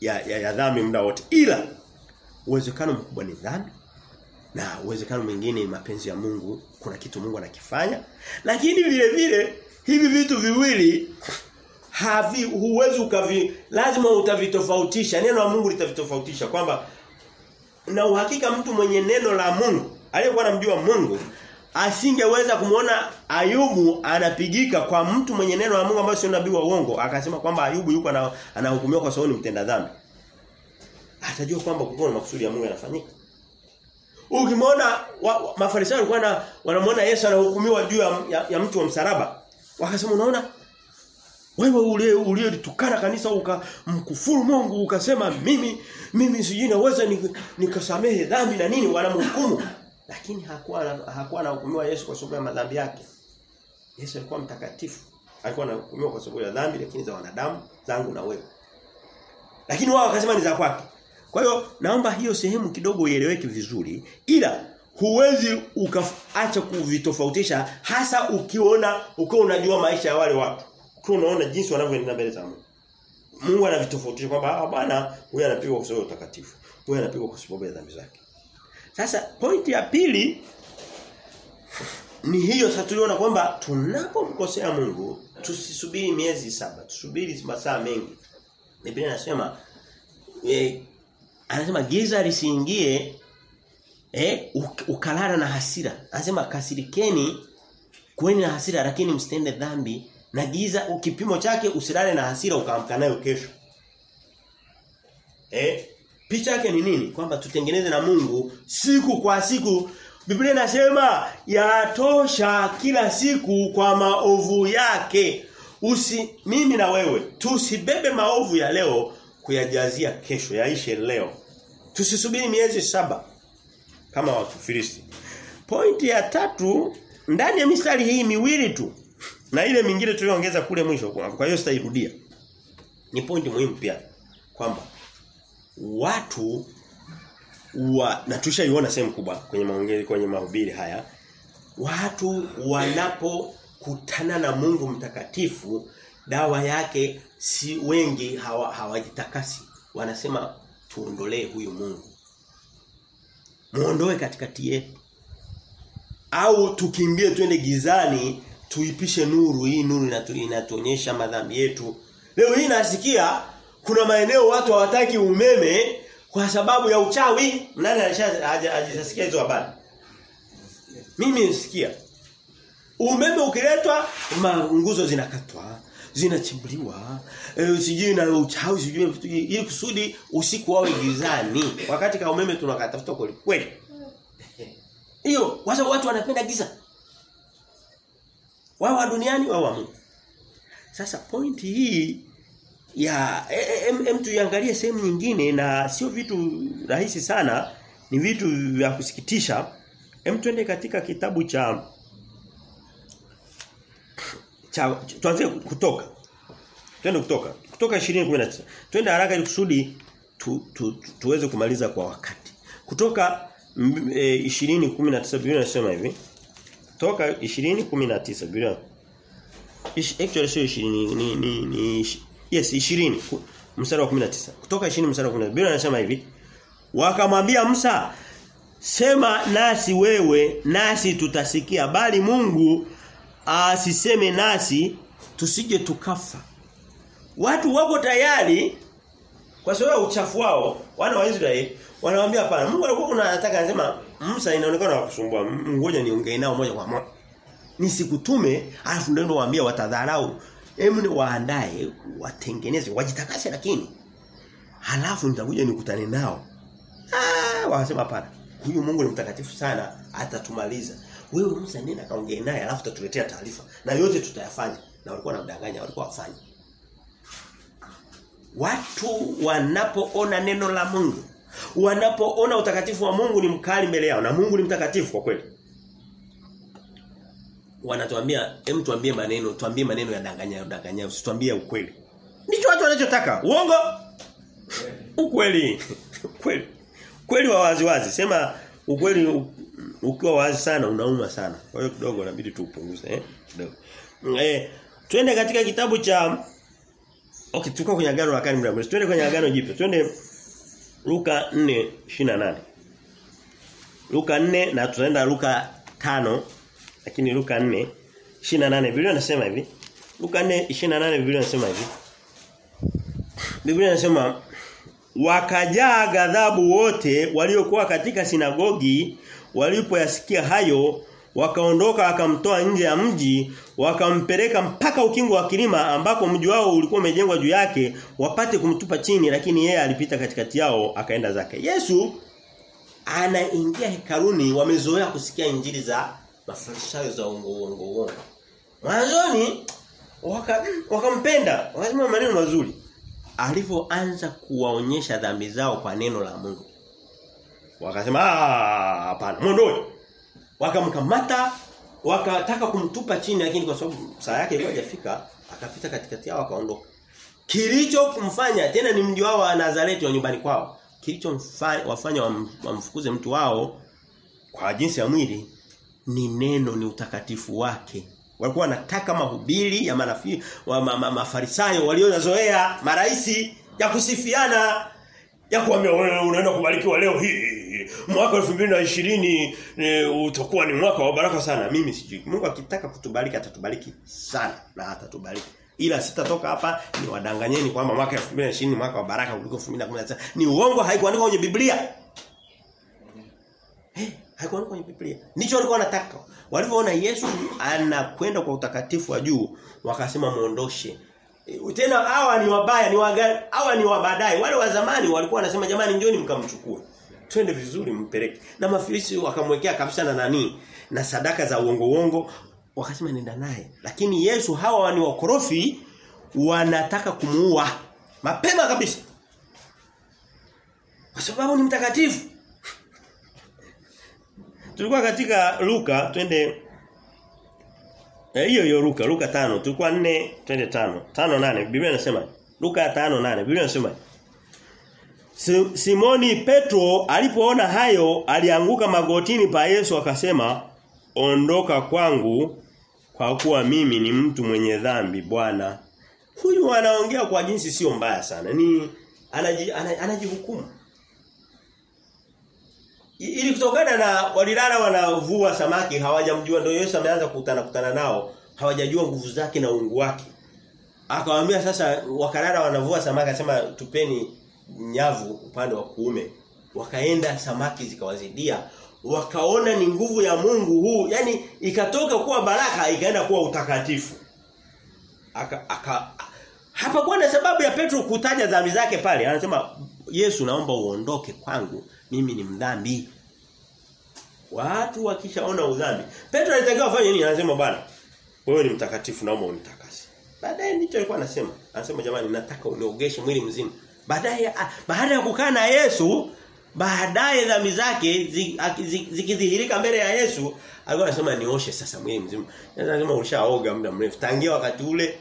ya, ya, ya dhambi muda wote. Ila uwezekano mkubwa ni dhambi na uwezekano mwingine ni mapenzi ya Mungu, kuna kitu Mungu anakifanya. Lakini vile vile hivi vitu viwili havi huwezi ukavi lazima utavitofautisha neno la Mungu litavitofautisha kwamba na uhakika mtu mwenye neno la Mungu aliyekuwa anamjua Mungu asingeweza kumuona Ayubu anapigika kwa mtu mwenye neno la Mungu ambaye sio nabii wa uongo akasema kwamba Ayubu yuko anahukumiwa kwa sababu ni mtenda dhambi. Atajua kwamba kulikuwa na makusudi ya Mungu yanafanyika. Ukimwona mafarisayo walikuwa wanamuona Yesu anahukumiwa juu ya, ya, ya mtu wa msalaba wakasema unaona wewe ule uliyelitukana kanisa ukamkufuru Mungu ukasema mimi mimi sijui naweza nikasamehe dhambi na nini wanamhukumu lakini hakuwa hakuwa anahukumiwa Yesu kwa sababu ya madhambi yake. Yesu alikuwa mtakatifu. Alikuwa anahukumiwa kwa sababu ya dhambi lakini za wanadamu zangu na wewe. Lakini wao wakasema ni za kwake. Kwa hiyo naomba hiyo sehemu kidogo ieleweke vizuri ila huwezi ukaacha kuvitofautisha hasa ukiona ukiwa unajua maisha ya wale watu ukiwa unaona jinsi wanavyoenda mbele za Mungu. Mungu anavitofautisha kwamba ah bwana huyu anapigwa kwa sababu utakatifu. Huyu anapigwa kwa sababu ya dhambi zake. Sasa pointi ya pili ni hiyo sasa tuliona kwamba tunapomkosea Mungu tusisubiri miezi saba tusubiri masaa mengi. Biblia inasema eh, anasema giza lisiingie eh ukalala na hasira. Anasema kasirikeni kweni na hasira lakini msitende dhambi na giza ukipimo chake usilale na hasira ukaamka nayo kesho. Eh picha yake ni nini? Kwamba tutengeneze na Mungu siku kwa siku. Biblia inasema yatosha kila siku kwa maovu yake. Usi mimi na wewe tusibebe maovu ya leo kuyajazia kesho yaishe leo. Tusisubiri miezi saba kama watu Filisti pointi ya tatu ndani ya mistari hii miwili tu na ile mingine tuliyoongeza kule mwisho kwa hiyo sitairudia. Ni pointi muhimu pia kwamba watu wa na tushaiona sehemu kubwa kwenye maongezi kwenye mahubiri haya watu wanapokutana na Mungu mtakatifu dawa yake si wengi hawajitakasi. Hawa wanasema tuondolee huyu Mungu. Muondoe katikati yetu. Au tukimbie twende gizani tuipishe nuru hii nuru inatuonyesha madhambi yetu. Leo hii nasikia kuna maeneo watu hawataki umeme kwa sababu ya uchawi. Nani alishasikia hizo habari? Mimi nisikia umeme ukiletwa nguzo zinakatwa zinachimbuliwa e, sijui na uchawi sijui ili kusudi usiku wawe gizani. Wakati ka umeme tunakatafuta kweli kweli. Hiyo kwa watu wanapenda giza wao wa duniani wao wa Mungu. Sasa pointi hii ya em, em tuiangalie sehemu nyingine na sio vitu rahisi sana ni vitu vya kusikitisha. Em twende katika kitabu cha cha tuanze kutoka. Twende kutoka. Kutoka 20:19 twende haraka ili kusudi tu, tu, tu, tuweze kumaliza kwa wakati. Kutoka e, 20:19 Biblia inasema hivi toka 20:19 Biblia actually sio 20 ni, ni, ni yes 20 mstari wa 19 kutoka 20 mstari wa 19 Biblia inasema hivi. Wakamwambia Musa sema nasi wewe nasi tutasikia bali Mungu asiseme nasi tusije tukafa. Watu wako tayari kwa sababu ya uchafu wao wana wa Israeli. Wanawaambia hapana Mungu alikuwa anataka anasema Musa inaonekana wakusumbua. Ngoja niongee nao moja kwa moja. Nisikutume alafu ndio waambia watadharau. Hebu ni waandae watengeneze wajitakase lakini. Halafu nitakuja nikutane nao. Ah wanasema hapana. Huyu Mungu ni mtakatifu sana atatumaliza. Wewe Musa nenda kaongee naye alafu tutatuletea taarifa. Na yote tutayafanya. Na walikuwa wanamdanganya walikuwa wafanya. watu wanapoona neno la Mungu wanapoona utakatifu wa Mungu ni mkali mbele yao na Mungu ni mtakatifu kwa kweli. Wanatuambia hem tuambie maneno tuambie maneno ya danganya danganya usituambie ukweli. Ndicho watu wanachotaka. Uongo? Ukweli. Ukweli kweli wa wazi wazi sema ukweli ukiwa wazi sana unauma sana. Kwa hiyo kidogo inabidi tuupunguze eh kidogo. Eh twende katika kitabu cha Okay, tuko kwenye agano la kale muda mrefu. Twende kwenye agano jipya. Twende Luka 4:28. Luka 4 na tunaenda Luka 5 lakini Luka 4:28 Biblia inasema hivi. Luka 4:28 Biblia inasema hivi. Biblia inasema wakajaa ghadhabu wote waliokuwa katika sinagogi walipoyasikia hayo wakaondoka akamtoa nje ya mji wakampeleka mpaka ukingo wa kilima ambako mji wao ulikuwa umejengwa juu yake wapate kumtupa chini lakini yeye alipita katikati yao akaenda zake. Yesu anaingia hekaruni wamezoea kusikia injili za mafarisayo za uongo uongo uongo. Mwanzoni wakampenda waka wakasema maneno mazuri. Alivyoanza kuwaonyesha dhambi zao kwa neno la Mungu. Wakasema ah hapana muondoe wakamkamata wakataka kumtupa chini lakini kwa sababu saa yake ilikuwa hajafika akapita katikati yao akaondoka. Kilichomfanya tena ni mji wao wa Nazareti wa nyumbani kwao. Kilichomfanya wamfukuze mtu wao kwa jinsi ya mwili ni neno ni utakatifu wake. Walikuwa wanataka mahubiri ya manafi wa ma, ma, mafarisayo waliozoea maraisi ya kusifiana ya kuambia wewe unaenda kubarikiwa leo hii mwaka 2020 e, utakuwa ni mwaka wa baraka sana. Mimi sijui. Mungu akitaka kutubariki atatubariki sana na atatubariki. Ila sitatoka hapa ni wadanganyeni kwamba mwaka 2020 ni mwaka wa baraka kuliko 2019 ni uongo haikuandikwa kwenye Biblia. Eh haikuandikwa kwenye Biblia. Ndicho walikuwa wanataka. Walivyoona Yesu anakwenda kwa utakatifu wa juu wakasema muondoshe tena hawa ni wabaya ni wagani hawa ni wabadai wale wa zamani walikuwa wanasema jamani njoni mkamchukue twende vizuri mpeleke. Na mafilisi wakamwekea kabisa na nani? Na sadaka za uongo uongo wakasema nenda naye. Lakini Yesu hawa ni wakorofi wanataka kumuua. Mapema kabisa. Kwa sababu ni mtakatifu. Tulikuwa katika Luka twende hiyo hiyo Luka Luka 5 tulikuwa 4 twende 5 5 8 Biblia inasema Luka 5 8 Biblia inasema Simoni Petro alipoona hayo alianguka magotini pa Yesu akasema ondoka kwangu kwa kuwa mimi ni mtu mwenye dhambi Bwana. Huyu anaongea kwa jinsi sio mbaya sana. Ni anaji, anajihukumu. Ili kutokana na walilala wanavua samaki hawajamjua ndio Yesu ameanza kukutana kutana nao hawajajua nguvu zake na uungu wake. Akawaambia sasa wakalala wanavua samaki akasema tupeni nyavu upande wa kuume. Wakaenda samaki zikawazidia. Wakaona ni nguvu ya Mungu huu. yani ikatoka kuwa baraka ikaenda kuwa utakatifu. Aka, aka hapakuwa na sababu ya Petro kutaja dhambi zake pale. Anasema Yesu naomba uondoke kwangu. Mimi ni mdhambi. Watu wakishaona udhambi. Petro alitakiwa afanye nini? Anasema bwana, wewe ni mtakatifu naomba unitakase. Baadaye ndicho alikuwa anasema. Anasema jamani nataka uniogeshe mwili mzima. Baadaye baada ya kukaa na Yesu, baadaye dhambi zake zikidhihirika zi, mbele ya Yesu, alikuwa anasema nioshe sasa mwili mzima. Anasema ulishaoga muda mrefu. Tangia wakati ule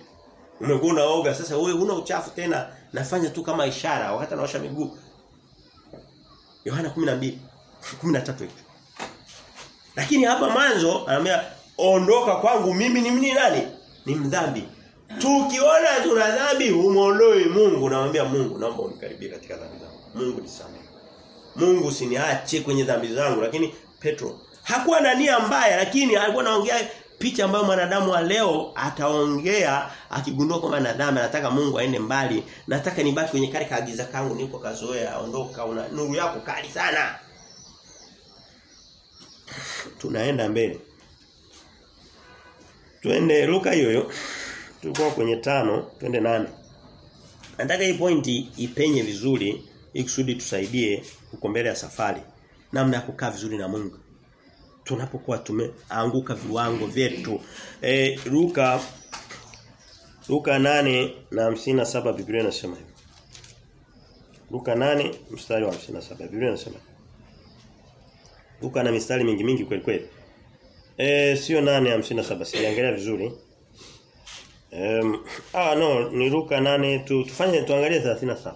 umekuwa unaoga sasa wewe una uchafu tena nafanya tu kama ishara wakati anaosha miguu. Yohana 12 13 hicho. Lakini hapa mwanzo anamwambia ondoka kwangu mimi ni mni nani? Ni mdhambi. Tukiona tuna dhambi umuondoe Mungu namwambia Mungu naomba unikaribie katika dhambi zangu. Mungu nisamehe. Mungu usiniache kwenye dhambi zangu lakini Petro hakuwa na nia mbaya lakini alikuwa anaongea picha ambayo mwanadamu wa leo ataongea akigundua kwamba na dhambi anataka Mungu aende mbali nataka nibaki kwenye kale kaagiza kangu niko kazoea ondoka una nuru yako kali sana tunaenda mbele Twende Luka hiyo hiyo. Tulikuwa kwenye tano, twende nane. Nataka hii pointi ipenye vizuri ikusudi kusudi tusaidie huko mbele ya safari. Namna ya kukaa vizuri na Mungu. Tunapokuwa tumeanguka viwango vyetu. E, Luka Luka nane na 57 Biblia inasema hivi. Luka nane mstari wa 57 Biblia inasema. Luka na mistari mingi mingi kweli kweli. Eh sio 857 sijaangalia vizuri. Um, ah no ni Luka 8 tu tufanye tuangalie 37.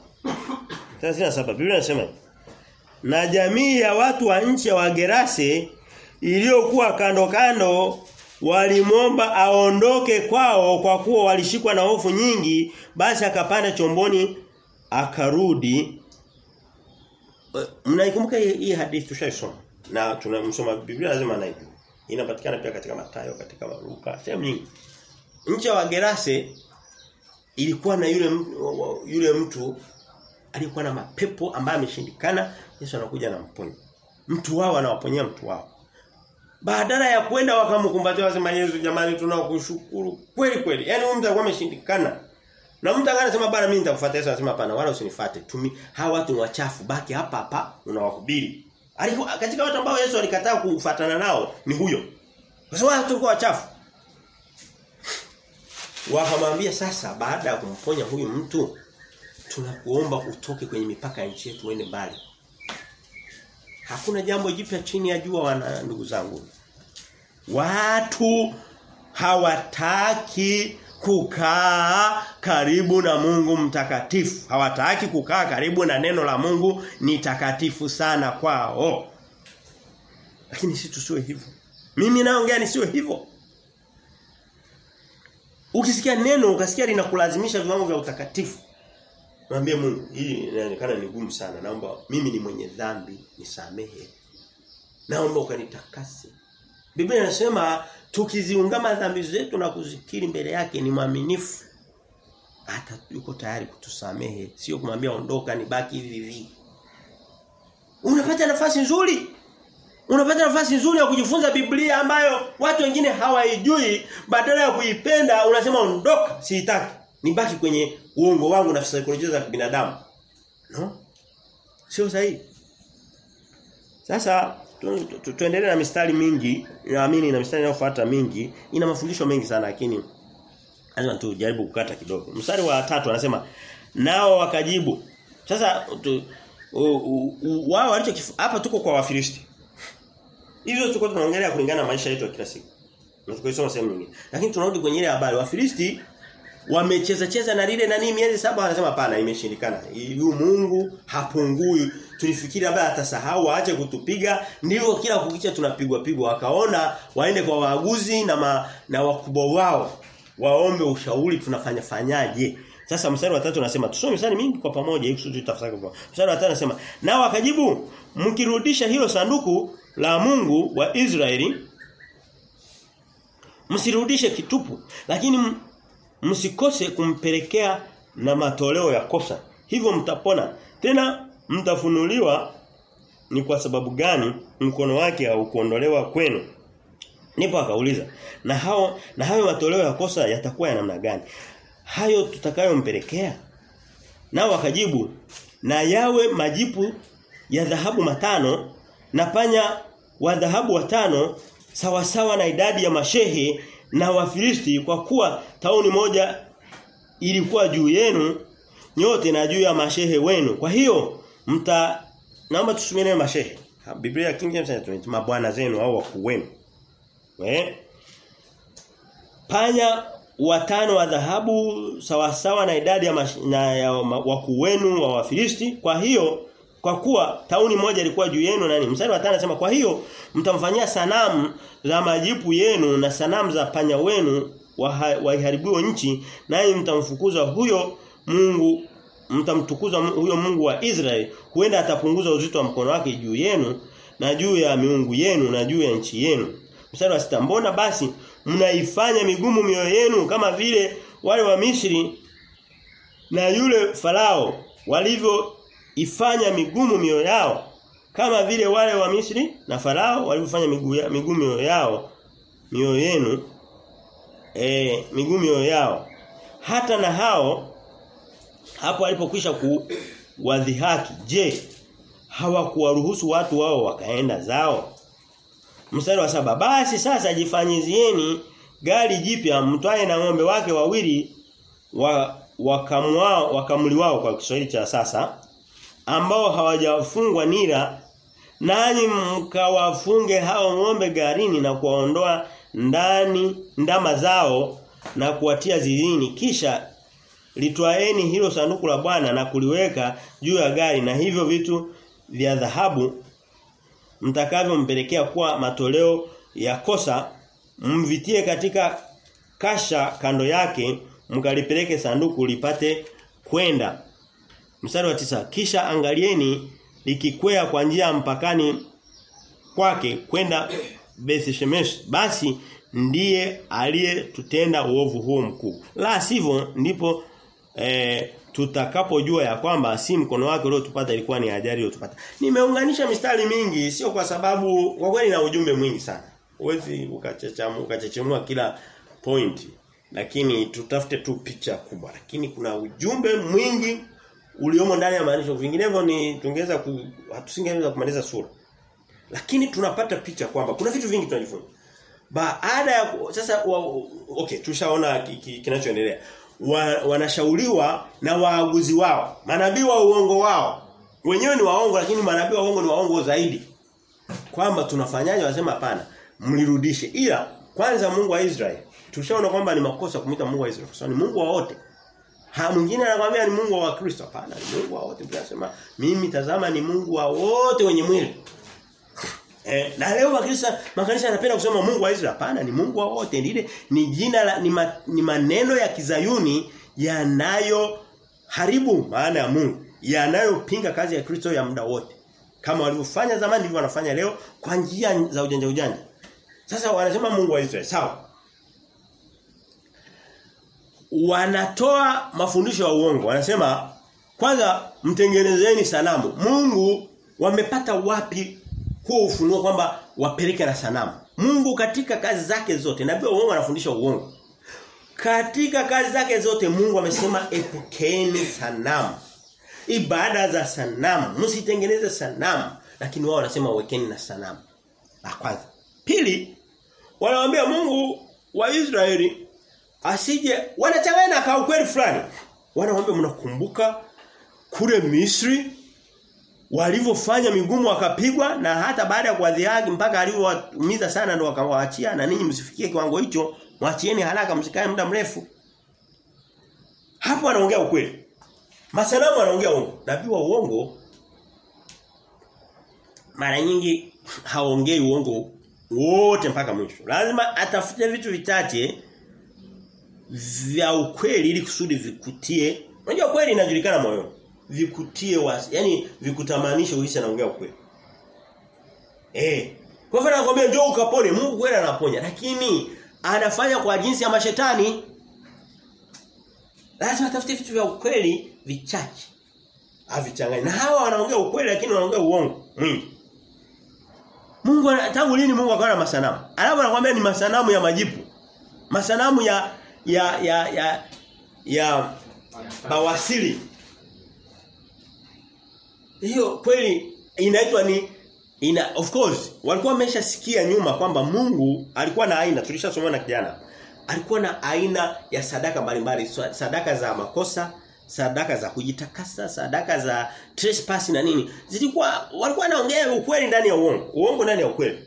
37 Biblia inasema Na jamii ya watu wa nchi ya Wagerase iliyokuwa kando kando walimwomba aondoke kwao kwa kuwa walishikwa na hofu nyingi basi akapanda chomboni akarudi. Mnaikumbuka hii hadithi tushaisoma na tunamsoma Biblia lazima naijua inapatikana pia katika Mathayo katika Luka sehemu nyingi nchi ya Wagerase ilikuwa na yule yule mtu alikuwa na mapepo ambaye ameshindikana Yesu anakuja na mponya mtu wao anawaponyea mtu wao. Badala ya kwenda wakamkumbatia wasema Yesu jamani tunakushukuru. Kweli kweli. Yani huyu mtu alikuwa ameshindikana. Na mtu akasema bana mimi nitakufuata. Yesu anasema hapana wala usinifuate. Tumi hawa watu wachafu. Baki hapa hapa unawahubiri. Alikuwa katika watu ambao Yesu alikataa kufuatana nao ni huyo. Kwa sababu watu walikuwa wachafu wakamwambia sasa baada ya kumponya huyu mtu tunakuomba utoke kwenye mipaka ya nchi yetu uende mbali Hakuna jambo jipya chini ya jua wana ndugu zangu. Watu hawataki kukaa karibu na Mungu mtakatifu. Hawataki kukaa karibu na neno la Mungu ni takatifu sana kwao. Lakini sisi tusiwe hivyo. Mimi naongea nisiwe hivyo. Ukisikia neno ukasikia linakulazimisha viwango vya utakatifu. Mwambie Mungu, hii inaonekana ni gumu sana. Naomba mimi ni mwenye dhambi, nisamehe. Naomba ukanitakase. Biblia inasema tukiziungama dhambi zetu na kuzikiri mbele yake ni mwaminifu. Hata yuko tayari kutusamehe, sio kumwambia ondoka nibaki hivi hivi. Unapata nafasi nzuri. Unapata nafasi nzuri ya kujifunza Biblia ambayo watu wengine hawaijui, badala ya kuipenda unasema ondoka, siitaki. Nibaki kwenye uongo wangu na saikolojia za binadamu. No? Sio sahihi. Sasa tuendelee tu, tu, na mistari mingi, naamini na mistari inayofuata mingi, ina mafundisho mengi sana lakini lazima tujaribu kukata kidogo. Mstari wa tatu anasema nao wakajibu. Sasa wao walicho hapa tuko kwa Wafilisti. Hivyo tuko tunaongelea kulingana na maisha yetu ya kila siku. Na tukoisoma sehemu nyingine. Lakini tunarudi kwenye ile habari Wafilisti wamecheza cheza na lile nani miezi saba wanasema hapana imeshindikana. Huyu Mungu hapungui. tulifikiri labda atasahau aache kutupiga ndivyo kila kukicha tunapigwa pigwa wakaona waende kwa waaguzi na ma, na wakubwa wao waombe ushauri tunafanya fanyaje sasa mstari wa 3 unasema tusome mstari mingi kwa pamoja ili kusudi tutafsiri kwa mstari wa 5 unasema nao akajibu mkirudisha hilo sanduku la Mungu wa Israeli msirudishe kitupu lakini msikose kumpelekea na matoleo ya kosa. Hivyo mtapona. Tena mtafunuliwa ni kwa sababu gani mkono wake haukuondolewa kwenu? Nipo akauliza na hao na hayo matoleo ya kosa yatakuwa ya namna gani? Hayo tutakayompelekea? Nao wakajibu, na yawe majipu ya dhahabu matano na panya wa dhahabu watano sawasawa sawa na idadi ya mashehe na wafilisti kwa kuwa tauni moja ilikuwa juu yenu nyote na juu ya mashehe wenu. Kwa hiyo mta naomba tusimene neno mashehe. Biblia King James inasema mabwana zenu au wakuu wenu. Eh panya watano wa dhahabu sawasawa sawa na idadi ya, mash, na ya wakuu wenu wa Wafilisti. Kwa hiyo kwa kuwa tauni moja ilikuwa juu yenu nani? Mstari wa 5 anasema kwa hiyo mtamfanyia sanamu za majipu yenu na sanamu za panya wenu waiharibiwa wa nchi naye mtamfukuza huyo Mungu mtamtukuza huyo Mungu wa Israeli. Huenda atapunguza uzito wa mkono wake juu yenu na juu ya miungu yenu na juu ya nchi yenu. Mstari wa sita mbona basi mnaifanya migumu mioyo yenu kama vile wale wa Misri na yule farao walivyo ifanya migumu mioyo yao kama vile wale wa Misri na farao walivyofanya migumu mioyo yao mioyo yenu eh migumu mioyo yao. Hata na hao hapo alipokwisha kuwadhihaki je hawakuwaruhusu watu wao wakaenda zao? Mstari wa saba basi sasa jifanyizieni gari jipya mtwae na ng'ombe wake wawili wa wakamwao wakamliwao kwa Kiswahili cha sasa ambao hawajafungwa nira nanyi mkawafunge hao ng'ombe garini na kuwaondoa ndani ndama zao na kuwatia zizini. Kisha litwaeni hilo sanduku la Bwana na kuliweka juu ya gari na hivyo vitu vya dhahabu mtakavyompelekea kuwa matoleo ya kosa mvitie katika kasha kando yake mkalipeleke sanduku lipate kwenda mstari wa tisa kisha angalieni likikwea kwa njia mpakani kwake kwenda Bethshemesh basi ndiye aliyetutenda uovu huo mkuu la sivyo ndipo eh, tutakapojua ya kwamba si mkono wake uliotupata ilikuwa ni ajali iliyotupata. Nimeunganisha mistari mingi sio kwa sababu kwa kweli na ujumbe mwingi sana. Huwezi ukachechemua ukachechemua kila point lakini tutafute tu picha kubwa. Lakini kuna ujumbe mwingi uliomo ndani ya maanisho vinginevyo ni tungeweza ku, hatusingeweza kumaliza sura. Lakini tunapata picha kwamba kuna vitu vingi tunajifunza. Baada ya sasa wa, okay tushaona kinachoendelea wa, wanashauriwa na waaguzi wao, manabii wa uongo wao. Wenyewe ni waongo lakini manabii wa uongo ni waongo zaidi. Kwamba tunafanyaje wasema hapana, mlirudishe. Ila kwanza Mungu wa Israeli, tushaona kwamba ni makosa kumita Mungu wa Israeli. Kwa sababu ni Mungu wa wote. Ha mwingine anakuambia ni Mungu wa Kristo. Hapana, ni Mungu wa wote. Tunasema mimi tazama ni Mungu wa wote wenye mwili. Eh, na leo makanisa makanisa yanapenda kusema Mungu wa Israeli hapana ni Mungu wa wote ndile ni jina la, ni, ma, ni maneno ya kizayuni yanayo haribu maana ya Mungu yanayopinga kazi ya Kristo ya muda wote kama walivyofanya zamani ndivyo wanafanya leo kwa njia za ujanja ujanja sasa wanasema Mungu wa Israeli sawa wanatoa mafundisho ya uongo wanasema kwanza mtengenezeni sanamu Mungu wamepata wapi huo ufunuo kwamba wapeleke na sanamu. Mungu katika kazi zake zote, nabii uongo anafundisha uongo. Katika kazi zake zote Mungu amesema epukeni sanamu. Ibada za sanamu, msitengeneze sanamu, lakini wao wanasema wekeni na sanamu. La kwanza. Pili, wanawaambia Mungu wa Israeli asije wanachanganya kwa ukweli fulani. Wanaomba mnakumbuka kule Misri walivyofanya migumu wakapigwa na hata baada ya kuadhiaki mpaka alivyowaumiza sana ndo wakawaachia na ninyi msifikie kiwango hicho mwachieni haraka msikae muda mrefu hapo anaongea ukweli masalamu anaongea uongo nabii wa uongo mara nyingi haongei uongo wote mpaka mwisho. Lazima atafute vitu vichache vya ukweli ili kusudi vikutie. Unajua kweli inajulikana moyoni. Vikutie wasi, yani vikutamanishe uhisi anaongea ukweli. Eh. Kwa hivyo anakuambia njoo ukapone, Mungu kweli anaponya, lakini anafanya kwa jinsi ya mashetani. Lazima tafute vitu vya ukweli vichache. Avichanganye. Na hawa wanaongea ukweli lakini wanaongea uongo mwingi. Mungu tangu lini Mungu akawa na masanamu? Alafu anakuambia ni masanamu ya majipu. Masanamu ya ya ya ya ya bawasili. Hiyo kweli inaitwa ni ina of course walikuwa wameshasikia nyuma kwamba Mungu alikuwa na aina tulishasoma na kijana. Alikuwa na aina ya sadaka mbalimbali, sadaka za makosa, sadaka za kujitakasa, sadaka za trespass na nini. Zilikuwa walikuwa naongea ukweli ndani ya uongo, uongo ndani ya ukweli.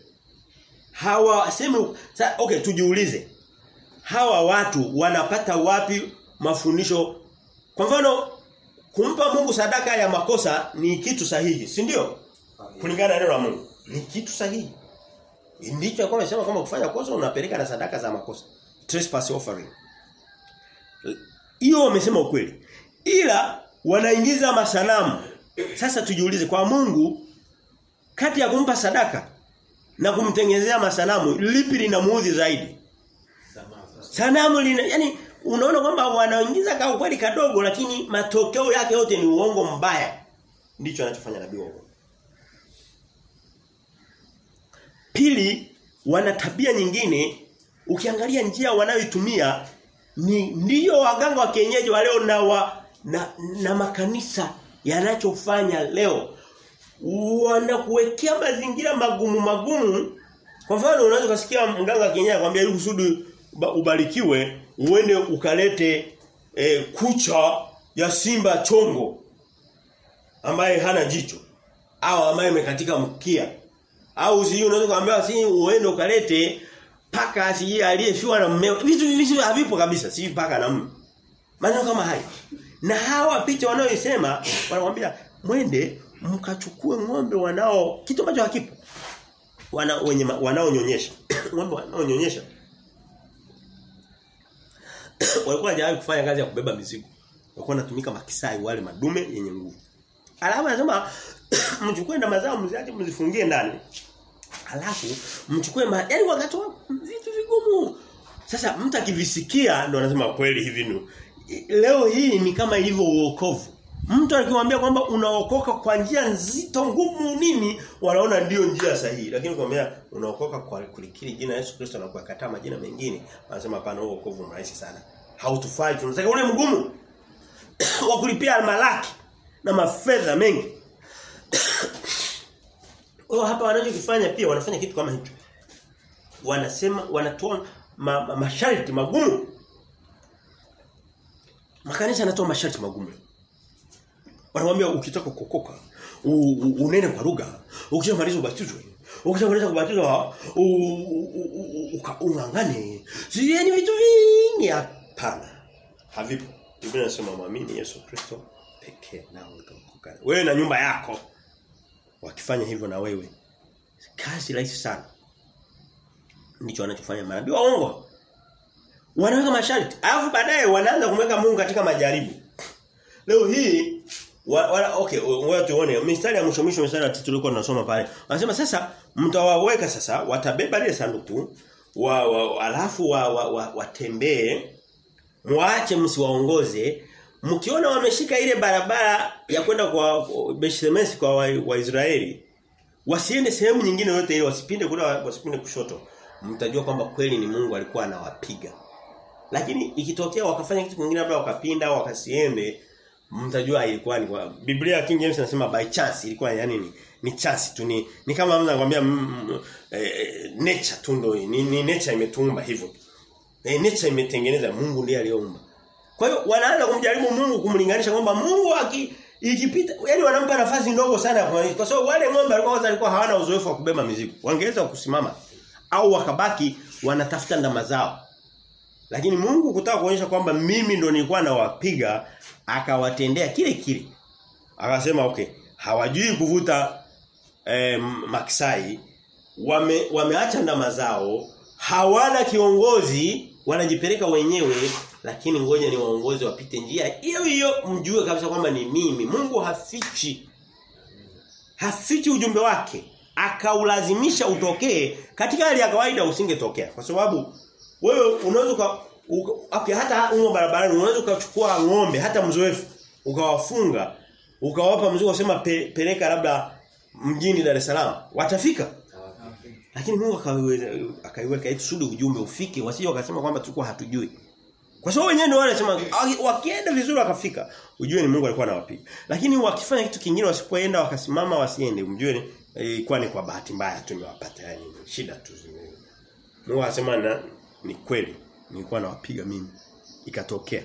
Hawa sema okay tujiulize. Hawa watu wanapata wapi mafundisho? Kwa mfano kumpa Mungu sadaka ya makosa ni kitu sahihi, si ndio? Kulingana na neno la Mungu. Ni kitu sahihi. Ndicho kwa amesema kama kufanya kosa unapeleka na sadaka za makosa. Trespass offering. Hiyo wamesema ukweli. Ila wanaingiza masanamu. Sasa tujiulize kwa Mungu kati ya kumpa sadaka na kumtengenezea masanamu lipi linamuudhi zaidi? Sanamu lina yani unaona kwamba wanaingiza kwa ukweli kadogo lakini matokeo yake yote ni uongo mbaya. Ndicho anachofanya nabii wa. Pili, wana tabia nyingine ukiangalia njia wanayoitumia ni ndiyo waganga wa kienyeji wa leo na wa, na, na makanisa yanachofanya leo wanakuwekea mazingira magumu magumu kwa mfano unaweza kusikia mganga wa kienyeji akwambia ili kusudi ubarikiwe uende ukalete e, kucha ya simba chongo ambaye hana jicho. Au ambaye amekatika mkia. Au sijui unaweza kumwambia si uende ukalete paka sijui aliyefiwa na mmeo. Vitu vitu havipo kabisa si paka na mme maneno kama hayo. Na hawa picha wanaoisema wanakuambia mwende mkachukue ng'ombe wanao kitu ambacho hakipo. Wana wenye wanaonyonyesha. Ng'ombe wanaonyonyesha walikuwa hajawahi kufanya kazi ya kubeba mizigo. Walikuwa wanatumika makisai wale madume yenye nguvu. Alafu anasema mchukue na mazao mziache mzifungie ndani. Alafu mchukue ma yani wakatoa vitu vigumu. Sasa mtu akivisikia ndo anasema kweli hivi ni leo hii ni kama ilivyo uokovu mtu akimwambia kwamba unaokoka kwa njia nzito ngumu nini wanaona ndiyo njia sahihi lakini kwambia unaokoka kwa kulikiri jina Yesu Kristo na kuyakataa majina mengine anasema hapana huo wokovu mrahisi sana hautufai tunataka ule mgumu wa kulipia malaki na mafedha mengi Wao hapa wanachokifanya pia wanafanya kitu kama hicho. Wanasema wanatoa ma, ma, masharti magumu. Makanisa yanatoa masharti magumu. Wanamwambia ukitaka kukokoka unene kwa lugha, ukishamaliza ubatizwe. Ukishamaliza kubatizwa ungangane. Yaani vitu vingi hapana. Havipo. Biblia inasema muamini Yesu Kristo pekee na utaokoka. Wewe na nyumba yako wakifanya hivyo na wewe kazi rahisi sana ndicho wanachofanya manabii waongo wanaweka masharti alafu baadaye wanaanza kumweka Mungu katika majaribu leo hii wa, wa, okay ngoja tuone. Mistari ya mwisho mwisho mistari tulikuwa tunasoma pale. Anasema sasa mtawaweka sasa watabeba ile sanduku wa, wa alafu wa, wa, wa, watembee muache msiwaongoze. Mkiona wameshika ile barabara ya kwenda kwa Bethlehem kwa Waisraeli wa wasiende sehemu nyingine yote ile wasipinde kule wasipinde kushoto. Mtajua kwamba kweli ni Mungu alikuwa anawapiga. Lakini ikitokea wakafanya kitu kingine labda wakapinda wakasiende mtajua ilikuwa ni kwa Biblia King James inasema by chance ilikuwa yani ni, ni chance tu ni, ni kama mtu anakuambia eh, nature tu ndio ni, ni nature imetumba hivyo E, nature imetengeneza Mungu ndiye aliyeumba kwa hiyo wanaanza kumjaribu Mungu kumlinganisha kwamba Mungu aki ikipita yani wanampa nafasi ndogo sana kwa sababu wale ng'ombe walikuwa walikuwa hawana uzoefu wa kubeba mizigo. Wangeweza kusimama au wakabaki wanatafuta ndama zao. Lakini Mungu kutaka kuonyesha kwamba mimi ndo nilikuwa nawapiga akawatendea kile kile. Akasema okay, hawajui kuvuta eh, Maksai wame wameacha ndama zao, hawana kiongozi, wanajipeleka wenyewe lakini ngoja ni waongozi wapite njia hiyo hiyo mjue kabisa kwamba ni mimi. Mungu hafichi hafichi ujumbe wake akaulazimisha utokee katika hali ya kawaida usingetokea kwa sababu wewe unaweza okay, hata umo barabarani unaweza ukachukua ng'ombe hata mzoefu ukawafunga ukawapa mzigo usema pe, peleka labda mjini Dar es Salaam watafika. Lakini Mungu akaiweka eti sudi ujumbe ufike wasije wakasema kwamba tulikuwa hatujui. Kwa sababu wenyewe ndio wanasema wakienda vizuri wakafika ujue ni Mungu alikuwa anawapiga. Lakini wakifanya kitu kingine wasipoenda wakasimama wasiende. Mjue ilikuwa ni kwa bahati mbaya tumewapata yani shida tu. Mungu anasema ni kweli nilikuwa nawapiga mimi. Ikatokea.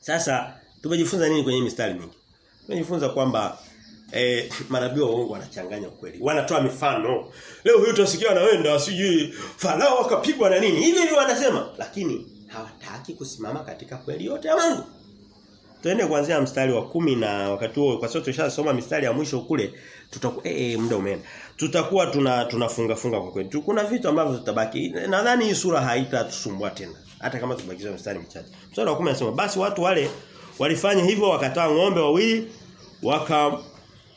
Sasa tumejifunza nini kwenye mistari mingi? Tumejifunza kwamba eh manabii wa uongo wanachanganya ukweli. Wanatoa mifano. Leo huyu utasikia anaenda sijui farao akapigwa na nini. Hivi hivi wanasema. Lakini hawataki kusimama katika kweli yote ya Mungu Tuende kuanzia mstari wa kumi na wakati huo kwa sababu tushasoma mistari ya mwisho kule tutakuwa eh e, muda umeenda. Tutakuwa tuna tunafunga funga kwa kweli. Kuna vitu ambavyo tutabaki. Nadhani hii sura haitatusumbua tena. Hata kama tubakizwe mstari mchache. Mstari wa 10 anasema basi watu wale walifanya hivyo wakatoa ng'ombe wawili waka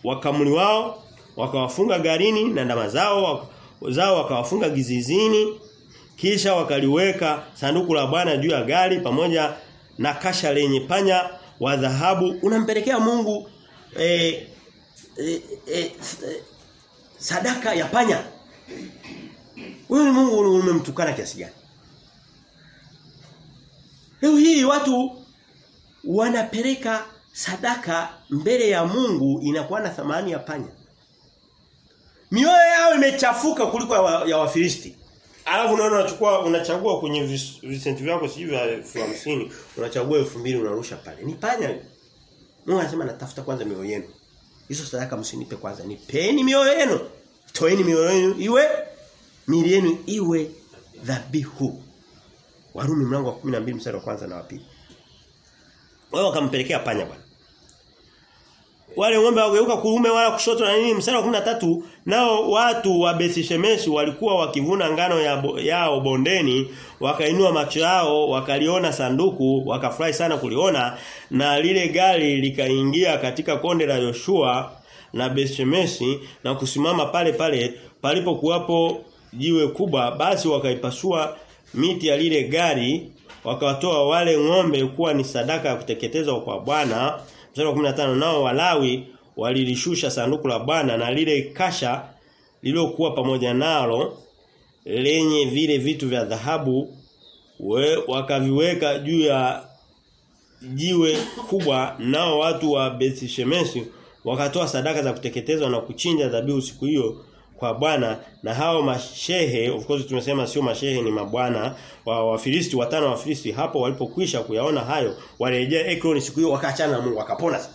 wakamli wao wakawafunga garini na ndama zao zao wakawafunga gizizini kisha wakaliweka sanduku la Bwana juu ya gari pamoja na kasha lenye panya wa dhahabu unampelekea Mungu eh, eh, eh, sadaka ya panya. Huyu ni Mungu umemtukana kiasi gani? Leo hii watu wanapeleka sadaka mbele ya Mungu inakuwa na thamani ya panya. Mioyo yao imechafuka kuliko ya Wafilisti. Alafu unaona unachukua unachagua kwenye visenti vyako sijui vya 50 unachagua 2000 unarusha pale. Ni panya. Mungu anasema natafuta kwanza mioyo yenu. Hizo sadaka msinipe kwanza. Nipeni mioyo yenu. Toeni mioyo yenu iwe mili yenu iwe dhabihu. Warumi mlango wa 12 mstari wa kwanza na wa pili. Wao wakampelekea panya bwana. Wale ng'ombe wageuka kuume wala kushoto na nini msara wa 13 nao watu wa Bethshemeshi walikuwa wakivuna ngano ya bo, yao bondeni wakainua macho yao wakaliona sanduku wakafurahi sana kuliona na lile gari likaingia katika konde la Yoshua na Bethshemeshi na kusimama pale pale. Palipokuwapo jiwe kubwa basi wakaipasua miti ya lile gari wakawatoa wale ng'ombe kuwa ni sadaka ya kuteketezwa kwa Bwana mstari wa 15 nao walawi walilishusha sanduku la Bwana na lile kasha lililokuwa pamoja nalo lenye vile vitu vya dhahabu wakaviweka juu ya jiwe kubwa. Nao watu wa Bethshemeshi wakatoa sadaka za kuteketezwa na kuchinja dhabihu siku hiyo kwa Bwana na hao mashehe of course tumesema sio mashehe ni mabwana wa Wafilisti watano wa Wafilisti. Hapo walipokwisha kuyaona hayo walirejea Ekron siku hiyo wakaachana na Mungu wakapona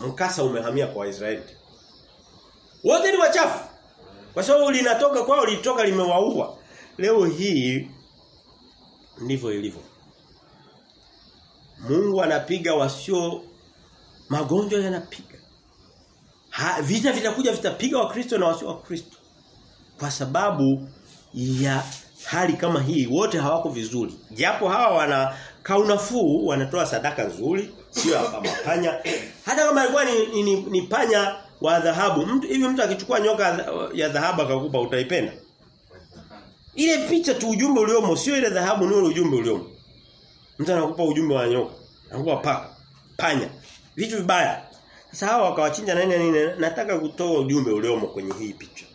mkasa umehamia kwa Waisraeli wote ni wachafu. Kwa sababu linatoka kwao lilitoka limewaua. Leo hii ndivyo ilivyo. Mungu anapiga wasio magonjwa yanapiga Ha, vita vitakuja vitapiga wakristo na wasio wakristo. Kwa sababu ya hali kama hii wote hawako vizuri. Japo hawa wana kaunafuu wanatoa sadaka nzuri, sio mapanya. Hata kama alikuwa ni, ni, ni, ni panya wa dhahabu, mtu hivi mtu akichukua nyoka ya dhahabu akakupa utaipenda? Ile picha tu ujumbe uliomo sio ile dhahabu ni ule ujumbe uliomo. Mtu anakupa ujumbe wa nyoka, anakupa paka, panya. Vitu vibaya. Sasa hawa wakawachinja na nini nini nataka kutoa ujumbe uliomo kwenye hii picha.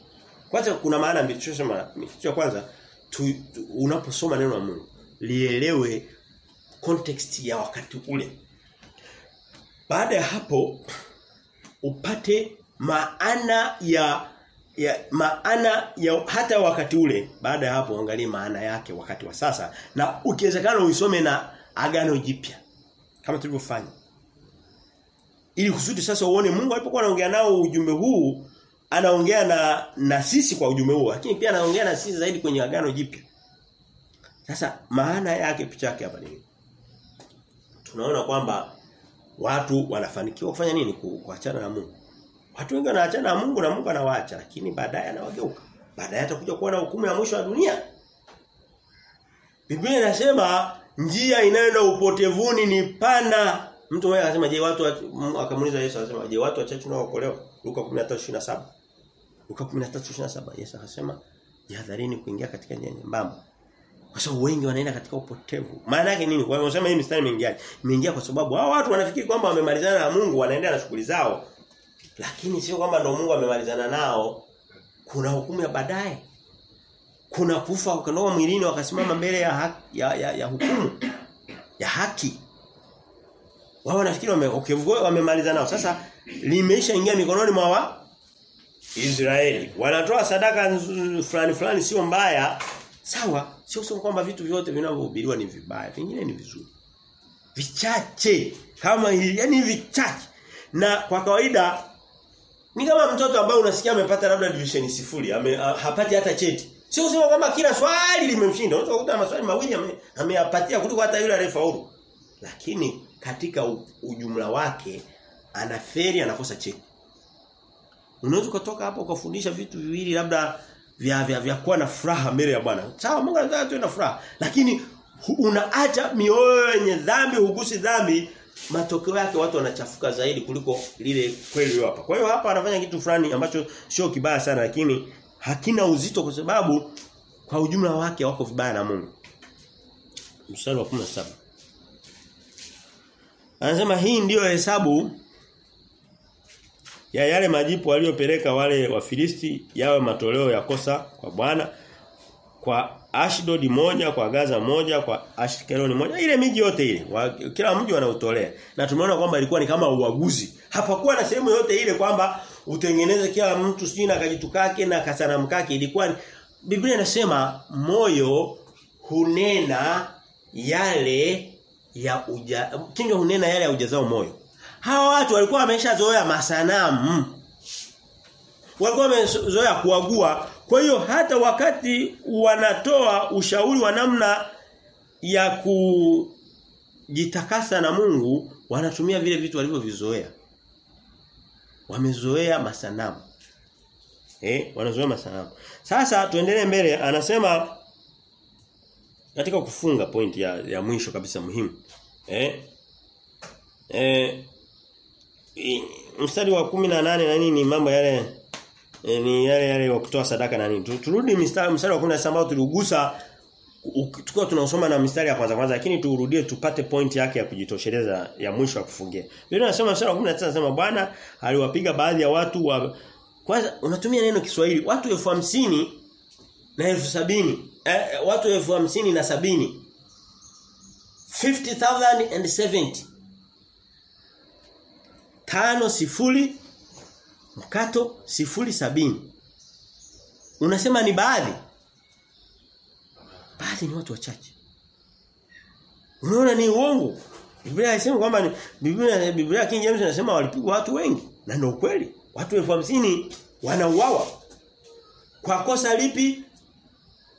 Kwanza kuna maana mbili tunasema kitu cha kwanza tu, tu, unaposoma neno la Mungu lielewe context ya wakati ule. Baada ya hapo upate maana ya ya maana ya hata wakati ule baada ya hapo angalie maana yake wakati wa sasa na ukiwezekana uisome na agano jipya kama tulivyofanya ili kusudi sasa uone Mungu alipokuwa anaongea nao ujumbe huu anaongea na na sisi kwa ujumbe huu lakini pia anaongea na sisi zaidi kwenye agano jipya sasa maana yake picha yake hapa ni tunaona kwamba watu wanafanikiwa kufanya nini kuachana na Mungu Watu wengi wanaachana na Mungu na Mungu anawaacha lakini baadaye anawageuka. Baadaye atakuja kuwa na hukumu ya mwisho wa dunia. Biblia inasema njia inayoenda upotevuni ni pana. Mtu mmoja anasema je watu akamuuliza Yesu anasema je watu wachache wanaokolewa? Luka 13:27. Luka 13:27 Yesu akasema jihadharini kuingia katika njia nyembamba. Kwa sababu wengi wanaenda katika upotevu. Maana yake nini? Kwa hiyo unasema hii mistari imeingia. Imeingia kwa sababu hao watu wanafikiri kwamba wamemalizana na Mungu, wanaendelea na shughuli zao. Lakini sio kwamba ndio Mungu amemalizana nao. Kuna hukumu ya baadaye. Kuna kufa ukanoa mwilini wakasimama mbele ya, haki, ya, ya, ya hukumu ya haki. Wao wanafikiri wame okay, wamemaliza nao. Sasa limeisha ingia mikononi mwa wa Israeli. Wanatoa sadaka fulani fulani sio mbaya. Sawa, sio sio kwamba vitu vyote vinavyohubiriwa ni vibaya, vingine ni vizuri. Vichache kama hili, yani vichache. Na kwa kawaida ni kama mtoto ambaye unasikia amepata labda division sifuri, ame, hapati hata cheti. Sio kusema kwamba kila swali limemshinda. Unaweza kukuta maswali mawili ameyapatia kuliko hata yule aliyefaulu. Lakini katika ujumla wake anaferi anakosa cheki. Unaweza kutoka hapo ukafundisha vitu viwili labda vya vya, vya kuwa na furaha mbele ya Bwana. Sawa Mungu anataka tuwe na furaha, lakini unaacha mioyo yenye dhambi hugusi dhambi matokeo yake watu wanachafuka zaidi kuliko lile kweli hapa. Kwa hiyo hapa anafanya kitu fulani ambacho sio kibaya sana lakini hakina uzito kwa sababu kwa ujumla wake wako vibaya na Mungu. Mstari wa 17. Anasema hii ndiyo hesabu ya yale majipu waliopeleka wale Wafilisti yawe matoleo ya kosa kwa Bwana kwa Ashdod moja kwa Gaza moja kwa Ashkeloni moja ile miji yote ile. Wa, kila mji wanautolea. Na tumeona kwamba ilikuwa ni kama uaguzi. Hapakuwa na sehemu yote ile kwamba utengeneze kila mtu sijui na kajitukake na kasanamu ilikuwa Biblia inasema moyo hunena yale ya uja kinywa hunena yale ya ujazao moyo. Hawa watu walikuwa wameshazoea masanamu. Walikuwa wamezoea kuagua. Kwa hiyo hata wakati wanatoa ushauri wa namna ya kujitakasa na Mungu wanatumia vile vitu walivyovizoea. Wamezoea masanamu. Eh wanazoea masanamu. Sasa tuendelee mbele. Anasema katika kufunga point ya, ya mwisho kabisa muhimu eh eh mstari wa 18 na nini mambo yale e, ni yale yale wa kutoa sadaka na nini. Turudi mstari mstari wa 17 ambao tuligusa tukiwa tunasoma na mstari ya kwanza kwanza lakini turudie tupate point yake ya kujitosheleza ya mwisho wa kufungia. Biblia inasema mstari wa 19 nasema Bwana aliwapiga baadhi ya watu wa kwanza unatumia neno Kiswahili watu elfu hamsini na elfu sabini eh, watu elfu hamsini na sabini. 50,000 and 70 tano sifuri mkato sifuri sabini. Unasema ni baadhi? Baadhi ni watu wachache. Unaona ni uongo? Biblia inasema kwamba Biblia Biblia King James inasema walipigwa watu wengi. Na ndio kweli watu elfu hamsini wanauawa. Kwa kosa lipi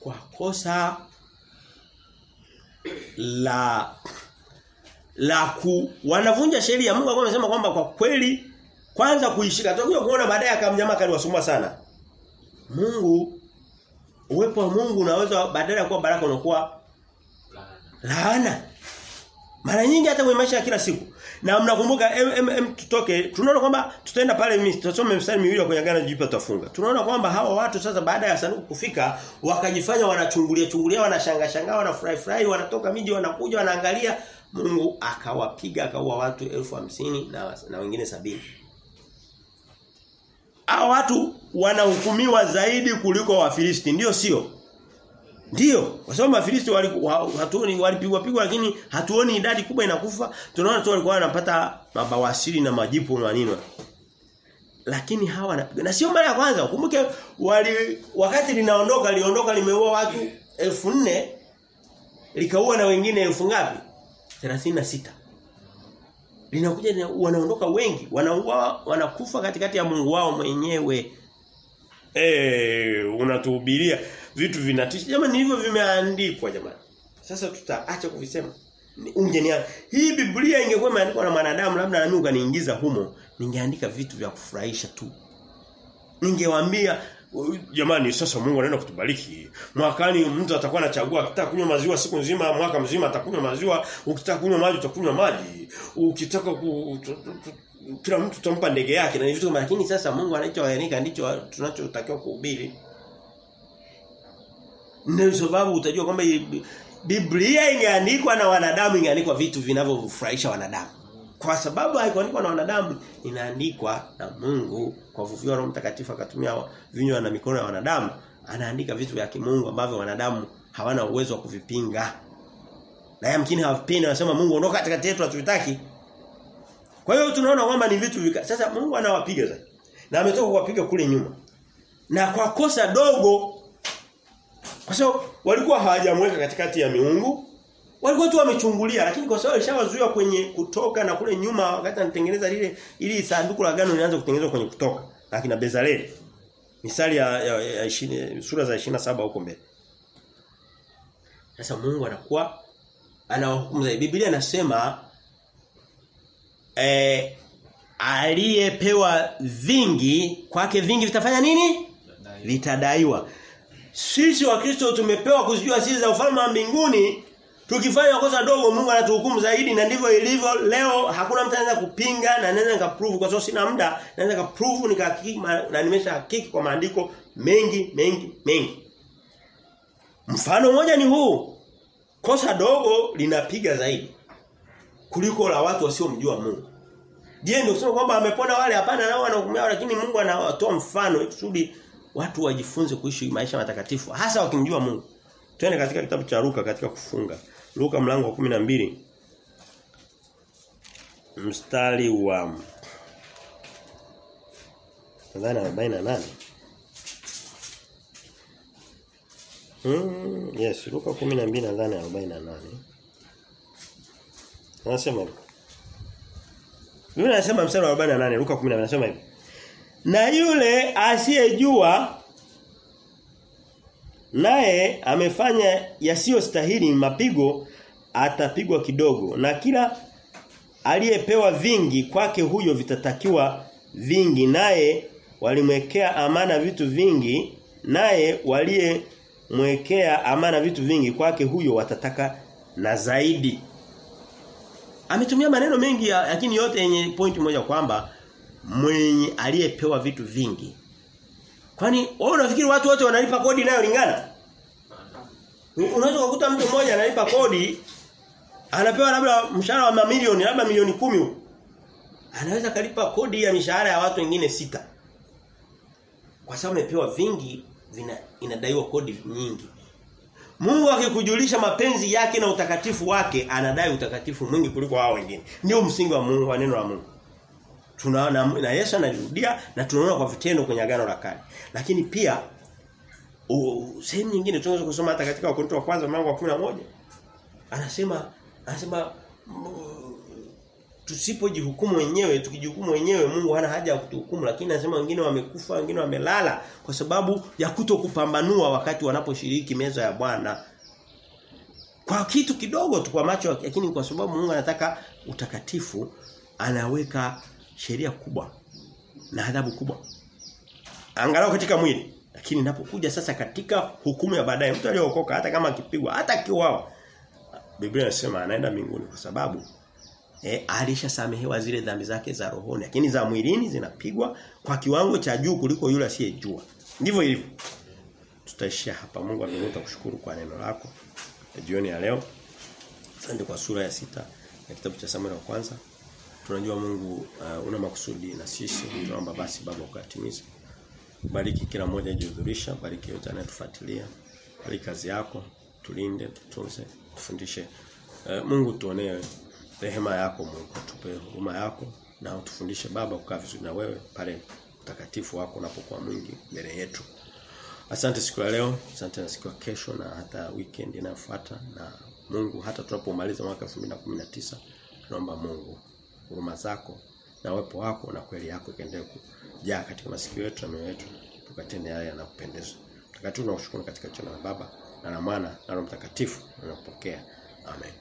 kwa kosa la la ku wanavunja sheria. Mungu alikuwa amesema kwamba kwa kweli kwanza kuishika. Tutakuja kuona baadaye akamnyama kaliwasumbua sana. Mungu uwepo wa Mungu unaweza badala ya kuwa baraka unakuwa laana mara nyingi hata kwenye maisha ya kila siku. Na mnakumbuka MMM tutoke tunaona kwamba tutaenda pale mimi tutasoma mstari miwili kwenye agano jipya tutafunga. Tunaona kwamba hawa watu sasa baada ya sanduku kufika wakajifanya wanachungulia chungulia wanashanga shanga wanafurahi furahi wanatoka miji wanakuja wanaangalia. Mungu akawapiga akaua watu elfu hamsini na, na wengine sabini. Hao watu wanahukumiwa zaidi kuliko Wafilisti, ndio sio? Ndio, kwa sababu Wafilisti hatuoni walipigwa pigwa lakini hatuoni idadi kubwa inakufa. Tunaona tu walikuwa wanapata mabawasiri na majipu na nini. Lakini hawa wanapiga. Na sio mara ya kwanza. Kumbuke wali wakati linaondoka liondoka limeua watu elfu nne likaua na wengine elfu ngapi? 36 linakuja wanaondoka wengi wanaua wanakufa katikati ya Mungu wao mwenyewe eh unatuhubiria vitu vinatisha jamani hivyo vimeandikwa jamani sasa tutaacha kuvisema ungenia hii Biblia ingekuwa imeandikwa na mwanadamu labda na mimi ukaniingiza humo ningeandika vitu vya kufurahisha tu. Ningewaambia jamani sasa Mungu anaenda kutubariki. Mwakani mtu atakuwa anachagua akitaka kunywa maziwa siku nzima, mwaka mzima atakunywa maziwa, ukitaka kunywa maji utakunywa maji. Ukitaka ku kila mtu tutampa ndege yake na vitu kama lakini sasa Mungu anachoandika ndicho tunachotakiwa kuhubiri. Ndio sababu utajua kwamba Biblia ingeandikwa na wanadamu ingeandikwa vitu vinavyofurahisha wanadamu. Kwa sababu haikuandikwa na wanadamu inaandikwa na Mungu kwa uvuvio Roho Mtakatifu akatumia vinywa na mikono ya wanadamu anaandika vitu vya kimungu ambavyo wanadamu hawana uwezo wa kuvipinga. Na yamkini hawapingi wanasema Mungu ondoka katikati yetu hatutaki. Kwa hiyo tunaona kwamba ni vitu vika. Sasa Mungu anawapiga sasa. Na ametoka kuwapiga kule nyuma. Na kwa kosa dogo kwa sababu walikuwa hawajamweka katikati ya miungu walikuwa tu wamechungulia lakini kwa sababu alishawazuia kwenye kutoka na kule nyuma wakati anatengeneza lile ili sanduku la agano lianze kutengenezwa kwenye kutoka na kina Bezaleli. Misali ya, ya, ya ishini, sura za 27 huko mbele. Sasa Mungu anakuwa anawahukumu Biblia inasema eh aliyepewa vingi kwake vingi vitafanya nini? Vitadaiwa sisi wa Kristo tumepewa kuzijua siri za ufalme wa mbinguni tukifanya kosa dogo Mungu anatuhukumu zaidi na ndivyo ilivyo. Leo hakuna mtu anaweza kupinga na naweza nikaprove kwa sababu sina muda naweza nikaprove nikahakiki na nimesha hakiki kwa maandiko mengi mengi mengi. Mfano mmoja ni huu. Kosa dogo linapiga zaidi kuliko la watu wasiomjua Mungu. Je ndio kusema kwamba amepona wale? Hapana nao wanahukumiwa lakini Mungu anawatoa mfano kusudi watu wajifunze kuishi maisha matakatifu hasa wakimjua Mungu. Twende katika kitabu cha Luka katika kufunga. Luka mlango wa 12 mstari wa nadhani 48. Mm, yes, Luka 12 nadhani 48. Anasema. Biblia inasema mstari wa 48 Luka 12 anasema hivi. Na yule asiyejua naye amefanya yasiyostahili mapigo atapigwa kidogo. Na kila aliyepewa vingi kwake huyo vitatakiwa vingi. Naye walimwekea amana vitu vingi naye waliyemwekea amana vitu vingi kwake huyo watataka na zaidi. Ametumia maneno mengi lakini yote yenye point moja kwamba mwenye aliyepewa vitu vingi. Kwani wewe unafikiri watu wote wanalipa kodi inayolingana? Unaweza kukuta mtu mmoja analipa kodi anapewa labda mshahara wa mamilioni labda milioni kumi Anaweza kalipa kodi ya mishahara ya watu wengine sita. Kwa sababu amepewa vingi vina, inadaiwa kodi nyingi. Mungu akikujulisha mapenzi yake na utakatifu wake anadai utakatifu mwingi kuliko hao wengine. Ndio msingi wa Mungu wa neno la Mungu tunaona na Yesu anarudia na tunaona kwa vitendo kwenye agano la kale. Lakini pia sehemu nyingine tunaweza kusoma hata katika Wakorintho wa kwanza mlango wa 11. Anasema anasema tusipojihukumu wenyewe tukijihukumu wenyewe Mungu hana haja ya kutuhukumu lakini anasema wengine wamekufa wengine wamelala kwa sababu ya kutokupambanua wakati wanaposhiriki meza ya Bwana kwa kitu kidogo tu kwa macho lakini kwa sababu Mungu anataka utakatifu anaweka sheria kubwa na adhabu kubwa. Angalau katika mwili. Lakini inapokuja sasa katika hukumu ya baadaye mtu aliyeokoka hata kama akipigwa hata akiuawa Biblia inasema anaenda mbinguni kwa sababu eh alishasamehewa zile dhambi zake za rohoni lakini za mwilini zinapigwa kwa kiwango cha juu kuliko yule asiyejua. Ndivyo ilivyo. Tutaishia hapa. Mungu amekuta kushukuru kwa neno lako. Jioni ya leo. Asante kwa sura ya sita ya kitabu cha Samuel wa kwanza tunajua Mungu uh, una makusudi na sisi tunaomba basi baba ukatimize. Bariki kila mmoja ajihudhurisha bariki yote anayetufuatilia bariki kazi yako tulinde tutunze tufundishe. Uh, Mungu tuonee rehema yako Mungu tupe huruma yako na utufundishe baba kukaa vizuri na wewe pale utakatifu wako unapokuwa mwingi mbele yetu. Asante siku ya leo, asante na siku ya kesho na hata weekend inayofuata na Mungu hata tunapomaliza mwaka 2019 tunaomba Mungu huruma zako na uwepo wako na kweli yako ikaendelee kujaa katika masikio yetu na mioyo yetu tukatende haya yanakupendeza. Takatifu tunakushukuru katika jina la Baba na la Mwana na Roho Mtakatifu. Tunapokea. Amen.